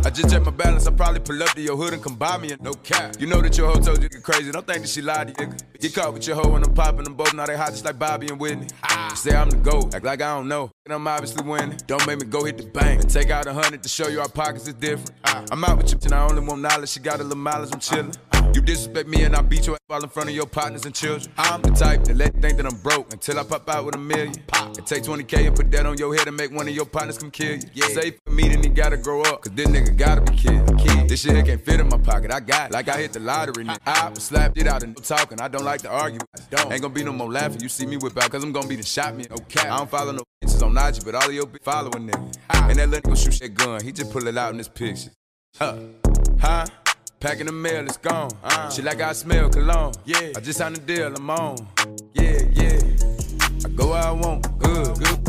I just check my balance. I probably pull up to your hood and come buy me a no cap. You know that your hoe told you get crazy. Don't think that she lied to you. nigga. Get caught with your hoe and I'm popping them both. Now they hot just like Bobby and Whitney. Say I'm the GOAT, act like I don't know. And I'm obviously winning. Don't make me go hit the bank and take out a hundred to show you our pockets is different. I'm out with you and I only want knowledge. She got a little mileage, I'm chillin'. You disrespect me and I beat your ass all in front of your partners and children. I'm the type that let think that I'm broke until I pop out with a million. Pop. And take 20K and put that on your head and make one of your partners come kill you. Yeah. Say for me, then he gotta grow up, cause this nigga gotta be killed. Kid. This shit here can't fit in my pocket, I got it. Like I hit the lottery, nigga. I slapped it out and no talking, I don't like to argue. I don't. Ain't gonna be no more laughing, you see me whip out, cause I'm gonna be the shot me. Okay. I don't follow no bitches on IG, but all of your bitch following nigga. Ah. And that little nigga shoot that gun, he just pull it out in this picture. Huh? Huh? Packing the mail, it's gone. Uh, Shit like I smell cologne. Yeah. I just signed a deal, I'm on. Yeah, yeah. I go where I want. Good, good.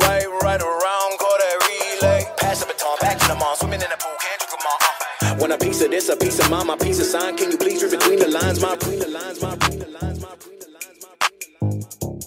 Want a piece of this, a piece of mine, my piece of sign. Can you please read between the lines, my between the lines, my between the lines, my between the lines, my I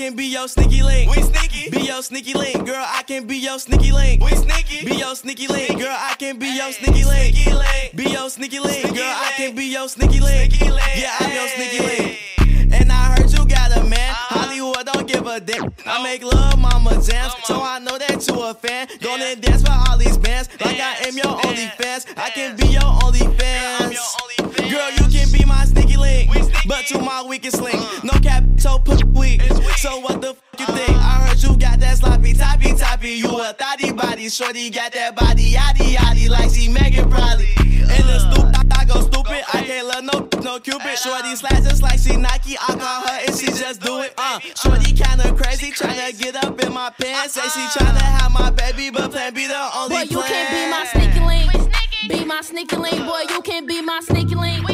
can be your sneaky link. We sneaky. Be your sneaky link. Girl, I can be your sneaky link. We sneaky. Be your sneaky link. Girl, I can be your sneaky link. Be your sneaky link. Girl, I can be your sneaky link. Yeah, I'm your sneaky link. And I heard you got a man. Uh-huh. Hollywood don't give a damn. I make love mama jams, so I know that you a fan. Gonna dance for all these bands, like I am your only fans. I can be your only fans. Girl, you can be my but you my weakest link. No cap, so put weak. So what the fuck you think? I heard you got that sloppy toppy toppy. You a thotty body, shorty got that body yaddy yaddy like she Megan probably. In the stoop, I, I go stupid. I can't love no no cupid. Shorty slash just like she Nike. I call her and she just do it. Uh, shorty kinda crazy, tryna get up in my pants. Say she tryna have my baby, but plan be the only Boy, you plan. can be my sneaky link. Be my sneaky link, boy. You can't be my sneaky link.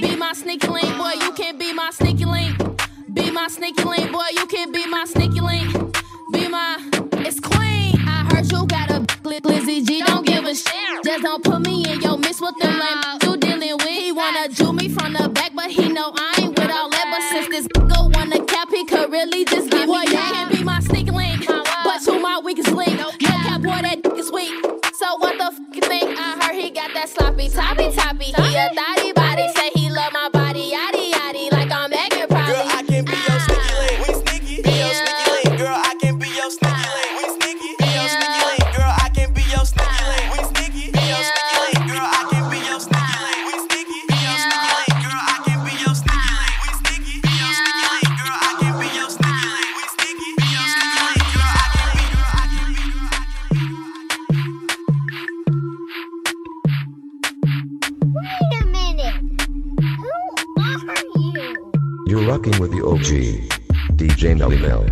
Be my sneaky link, boy. You can be my sneaky link. Be my sneaky link, boy. You can be my sneaky link. Be my, it's Queen. I heard you got a gl- glizzy G. Don't give a shit. Just don't put me in your mix with the lame you dealing with. He wanna do me from the back, but he know I ain't with all that. But since this go wanna cap, he could really just give boy, me you can be my sneaky link, but you my weakest link. No cap, boy, that dick is weak. So what the f sloppy toppy toppy. He a thotty rocking with the OG. DJ Melly Mel.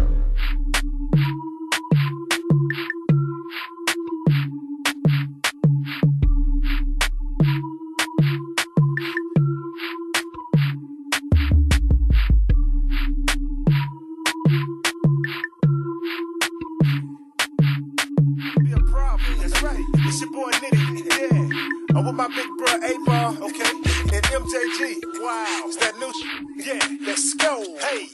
That's right. It's your boy Nitty. Yeah. I'm with my big bro 8Ball. Okay. MJG. Wow, it's that new shit? Yeah, let's go. Hey.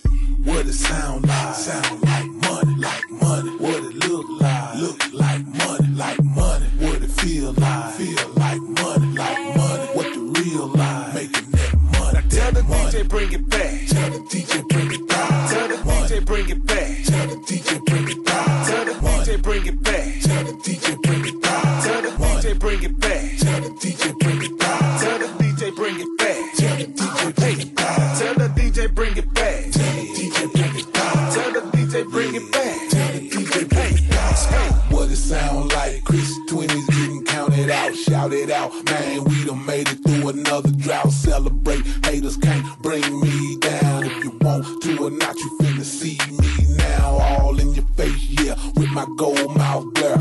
What it sound like? Sound like money, like money. What it look like? Look like money, like money. What it feel like? Feel like money, like money. What the real like? Making that money. Now tell the money. DJ bring it back. Tell the DJ bring it back. Tell the money. DJ bring it back. Tell the DJ bring it back. Tell the money. DJ bring it back. Tell the DJ bring it back. Tell the money. DJ bring it back. Tell the DJ shout it out. Man, we done made it through another drought. Celebrate, haters can't bring me down. If you want to or not, you finna see me now. All in your face, yeah, with my gold mouth girl.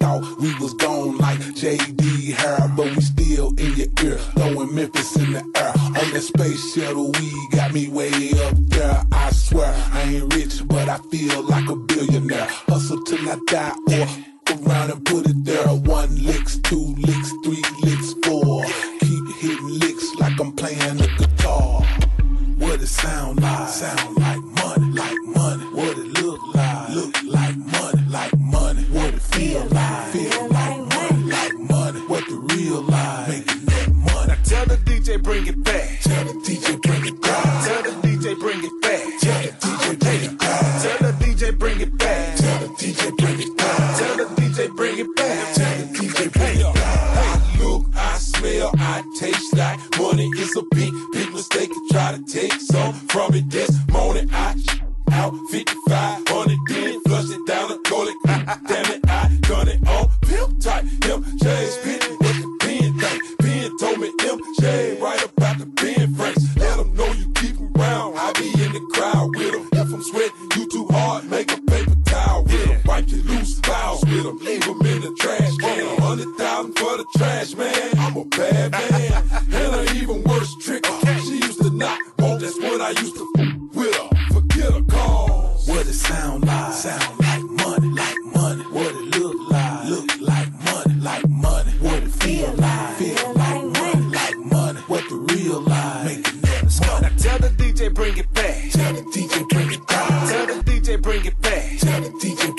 Thought we was gone like JD Hair, but we still in your ear, throwing Memphis in the air. On that space shuttle, we got me way up there. I swear, I ain't rich, but I feel like a billionaire. Hustle till I die or around and put it there. One licks, two licks, three licks, four. Keep hitting licks like I'm playing the guitar. What it sound like? Sound like money, like money. What it look like? Look like money, like money. What it feel like? Feel like money, like money. What the real life? Making that money. Now tell the DJ bring it back. Tell the DJ bring it back. Tell the DJ bring it back. Smell, I taste like money is a big, big mistake to try to take some from it this morning. I out 55 on it, then flush it down the toilet. Ah, ah, damn it, I done it on pimp type. Jay spit with the pen thing. Ben told me MJ right about the pen franks. Let them know you keep keep 'em round. I be in the crowd with 'em. If I'm sweating, you too hard, make a paper towel with with 'em. Wipe your loose fouls with 'em. Leave 'em in the trash can. Hundred thousand for the trash man. I used to f- with her. Forget her cause. What it sound like? Sound like money, like money. What it look like? Look like money, like money. What it feel like? Feel like money, like money. What the real life? Making that money. Now tell the DJ bring it back. Tell the DJ bring it back. Tell the DJ bring it back. Tell the DJ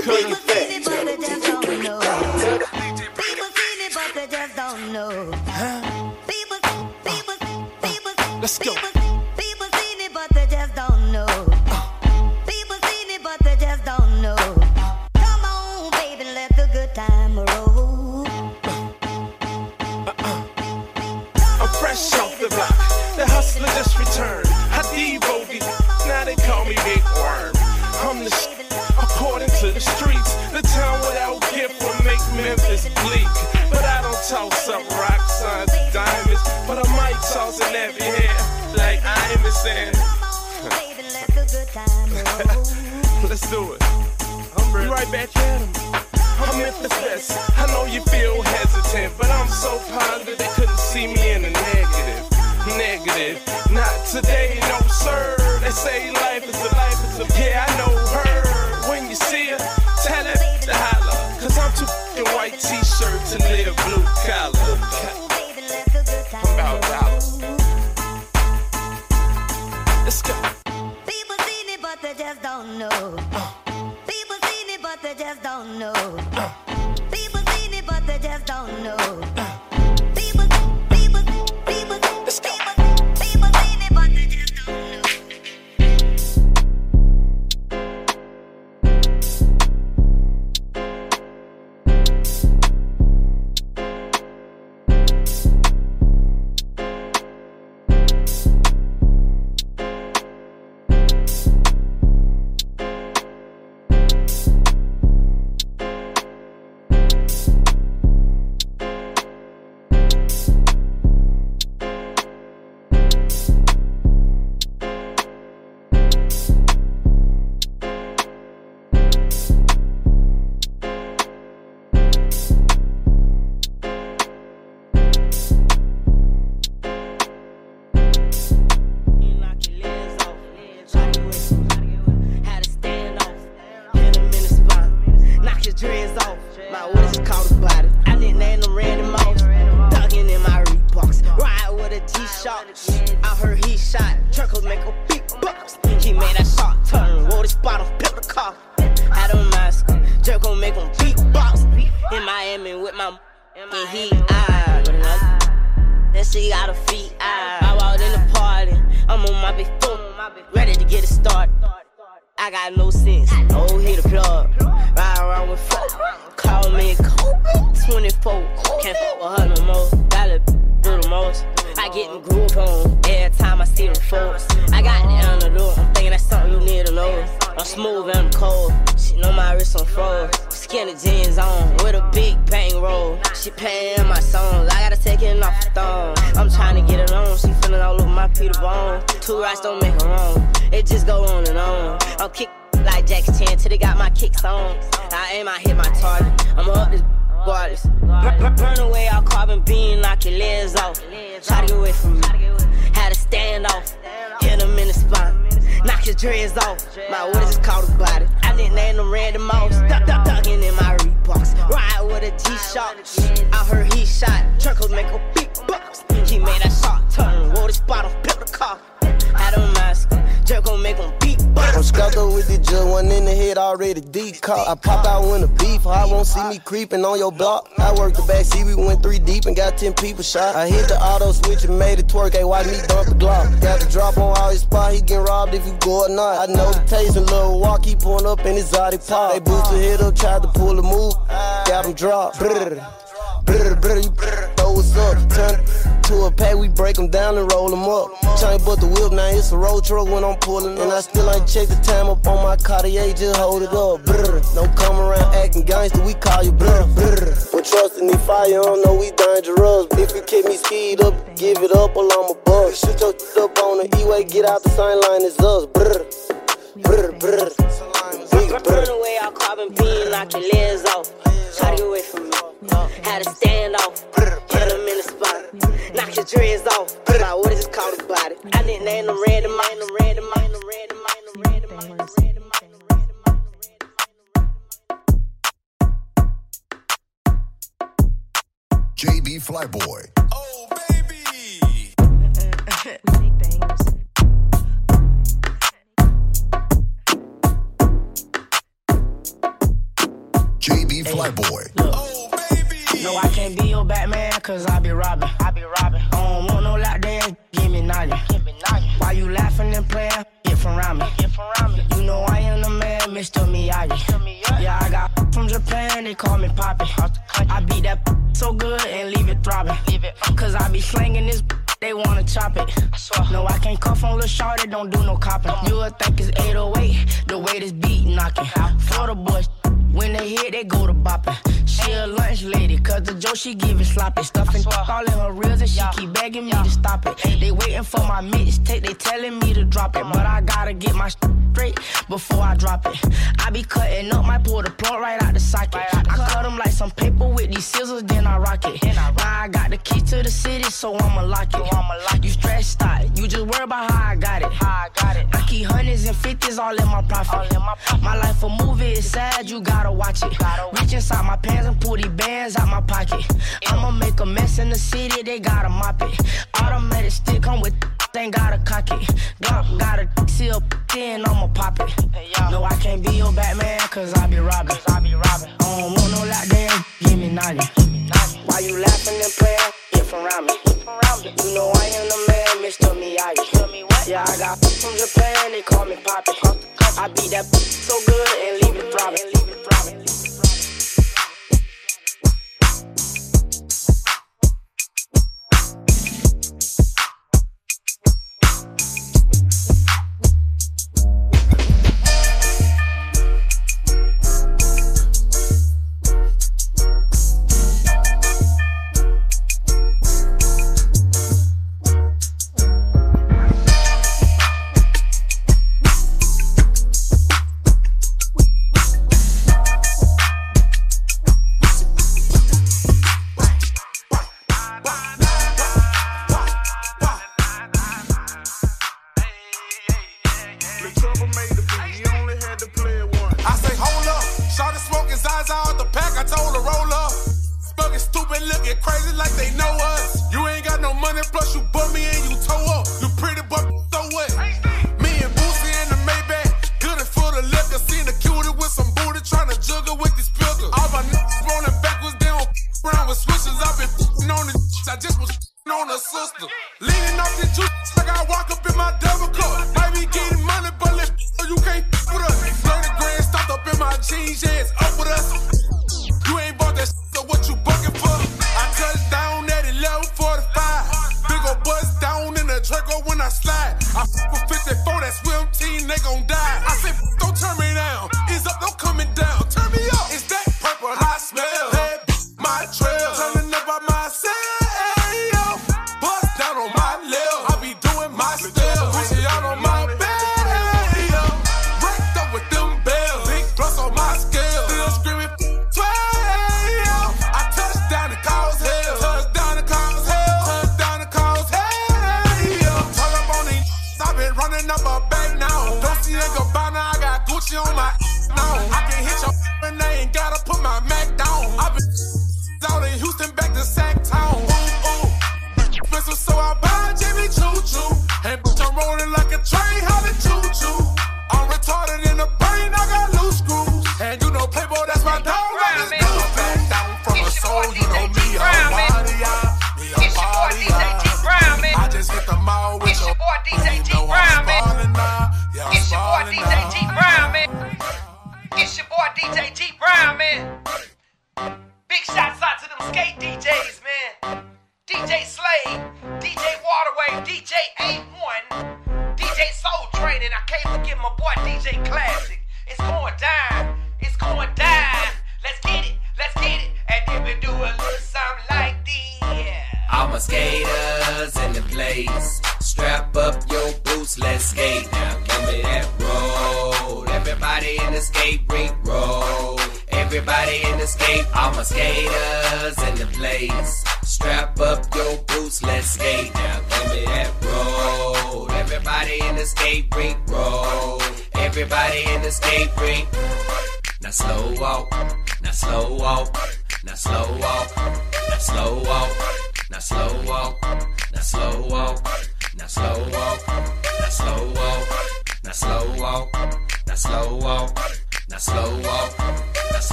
People feel it, but they just don't know. People feel it, but they just don't know. People, people, people, people. Let's go. People, just returned. I devoted. Now they call me Big Worm. I'm the the streets. The town without gift will make Memphis bleak. But I don't toss up rock signs and diamonds. But I might toss an every hair like I'm. Let's do it. I'm ready. right back at 'em. I'm Memphis Best. I know you feel hesitant, but I'm so positive they couldn't see me in the negative. Negative. Not today, no sir. They say life is a life is a yeah, I to live blue collar. People see me, but they just don't know. Uh. People see me, but they just don't know. People see me, but they just don't know. Uh. Creeping on your block. I worked the back seat, we went three deep and got 10 people shot. I hit the auto switch and made it twerk, hey, watch me dump the Glock. Got the drop on all his spot, he get robbed if you go or not. I know the taste and little walk, he pulling up in his Audi pop. They boosted hit up, tried to pull a move, got him dropped. Brrr. Brrr, brrr, you brrr, throw us up, turn to a pack, we break them down and roll them up. Chain but the whip, now it's a road truck when I'm pulling. And I still ain't check the time up on my Cartier, just hold it up. Brrr, don't come around acting gangster, we call you brr, brrr. But trust in the fire, I don't know we dangerous. If you keep me speed up, give it up while I'm a bug. Shoot your shit up on the E-way, get out the same line as us. Brrr, brrr, brrr. Big Burn brrr. away all carbon beam, knock your legs off. Try to get away from me. Had to stand off. Hit him in the spot. Knock your dreads off. My what is called a body. I didn't name them random, random, random, random, random, random, random, random. JB Flyboy. Oh, JB Flyboy. No, I can't be your Batman, cause I be robbing. I be robbing. I don't want no lockdown, give me nothing. Give me nothing. Why you laughing and playing? Get from around me. Get from around me. You know I am the man, Mr. Miyagi. Yeah, I got from Japan, they call me Poppy. I beat that so good and leave it throbbing. Leave it. Cause I be slanging this they wanna chop it. No, I can't cuff on Lil Shorty, don't do no copping. You would think it's 808, the way this beat knocking. Florida boys, when they hit, they go to bopping. She a lunch lady, cause the Joe she give it sloppy. Stuffing all in her reels and she keep begging me to stop it. They waiting for my mixtape, they telling me to drop it. But I gotta get my straight before I drop it. I be cutting up, my pull the plug right out the socket. I cut them like some paper with these scissors, then I rock it. Now I got the key to the city, so I'ma lock it. You stressed out, you just worry about how I got it. How I got it. I keep hundreds and fifties all in my profit. My life a movie, it's sad, you gotta watch it. Reach inside my pants and pull these bands out my pocket. I'ma make a mess in the city, they gotta mop it. Automatic stick come with ain't gotta cock it. Glock got a seal thin, I'ma pop it. No, I can't be your Batman, cause I be robbing. I be robbing. I don't want no lockdown, give me 90. Why you laughing and playing? From around me. You know I am the man, Mr. Miyagi. Yeah, I got from Japan, they call me Poppy. I beat that so good and leave it throbbing.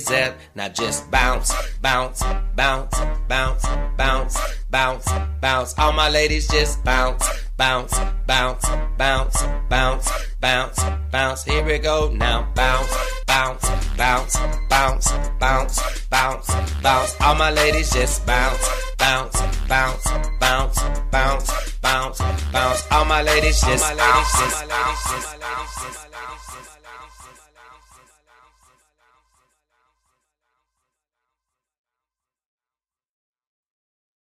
is at. Now just bounce, bounce, bounce, bounce, bounce, bounce, bounce. All my ladies just bounce, bounce, bounce, bounce, bounce, bounce, bounce. Here we go now. Bounce, bounce, bounce, bounce, bounce, bounce, bounce. All my ladies just bounce, bounce, bounce, bounce, bounce, bounce, bounce. All my ladies just bounce, bounce.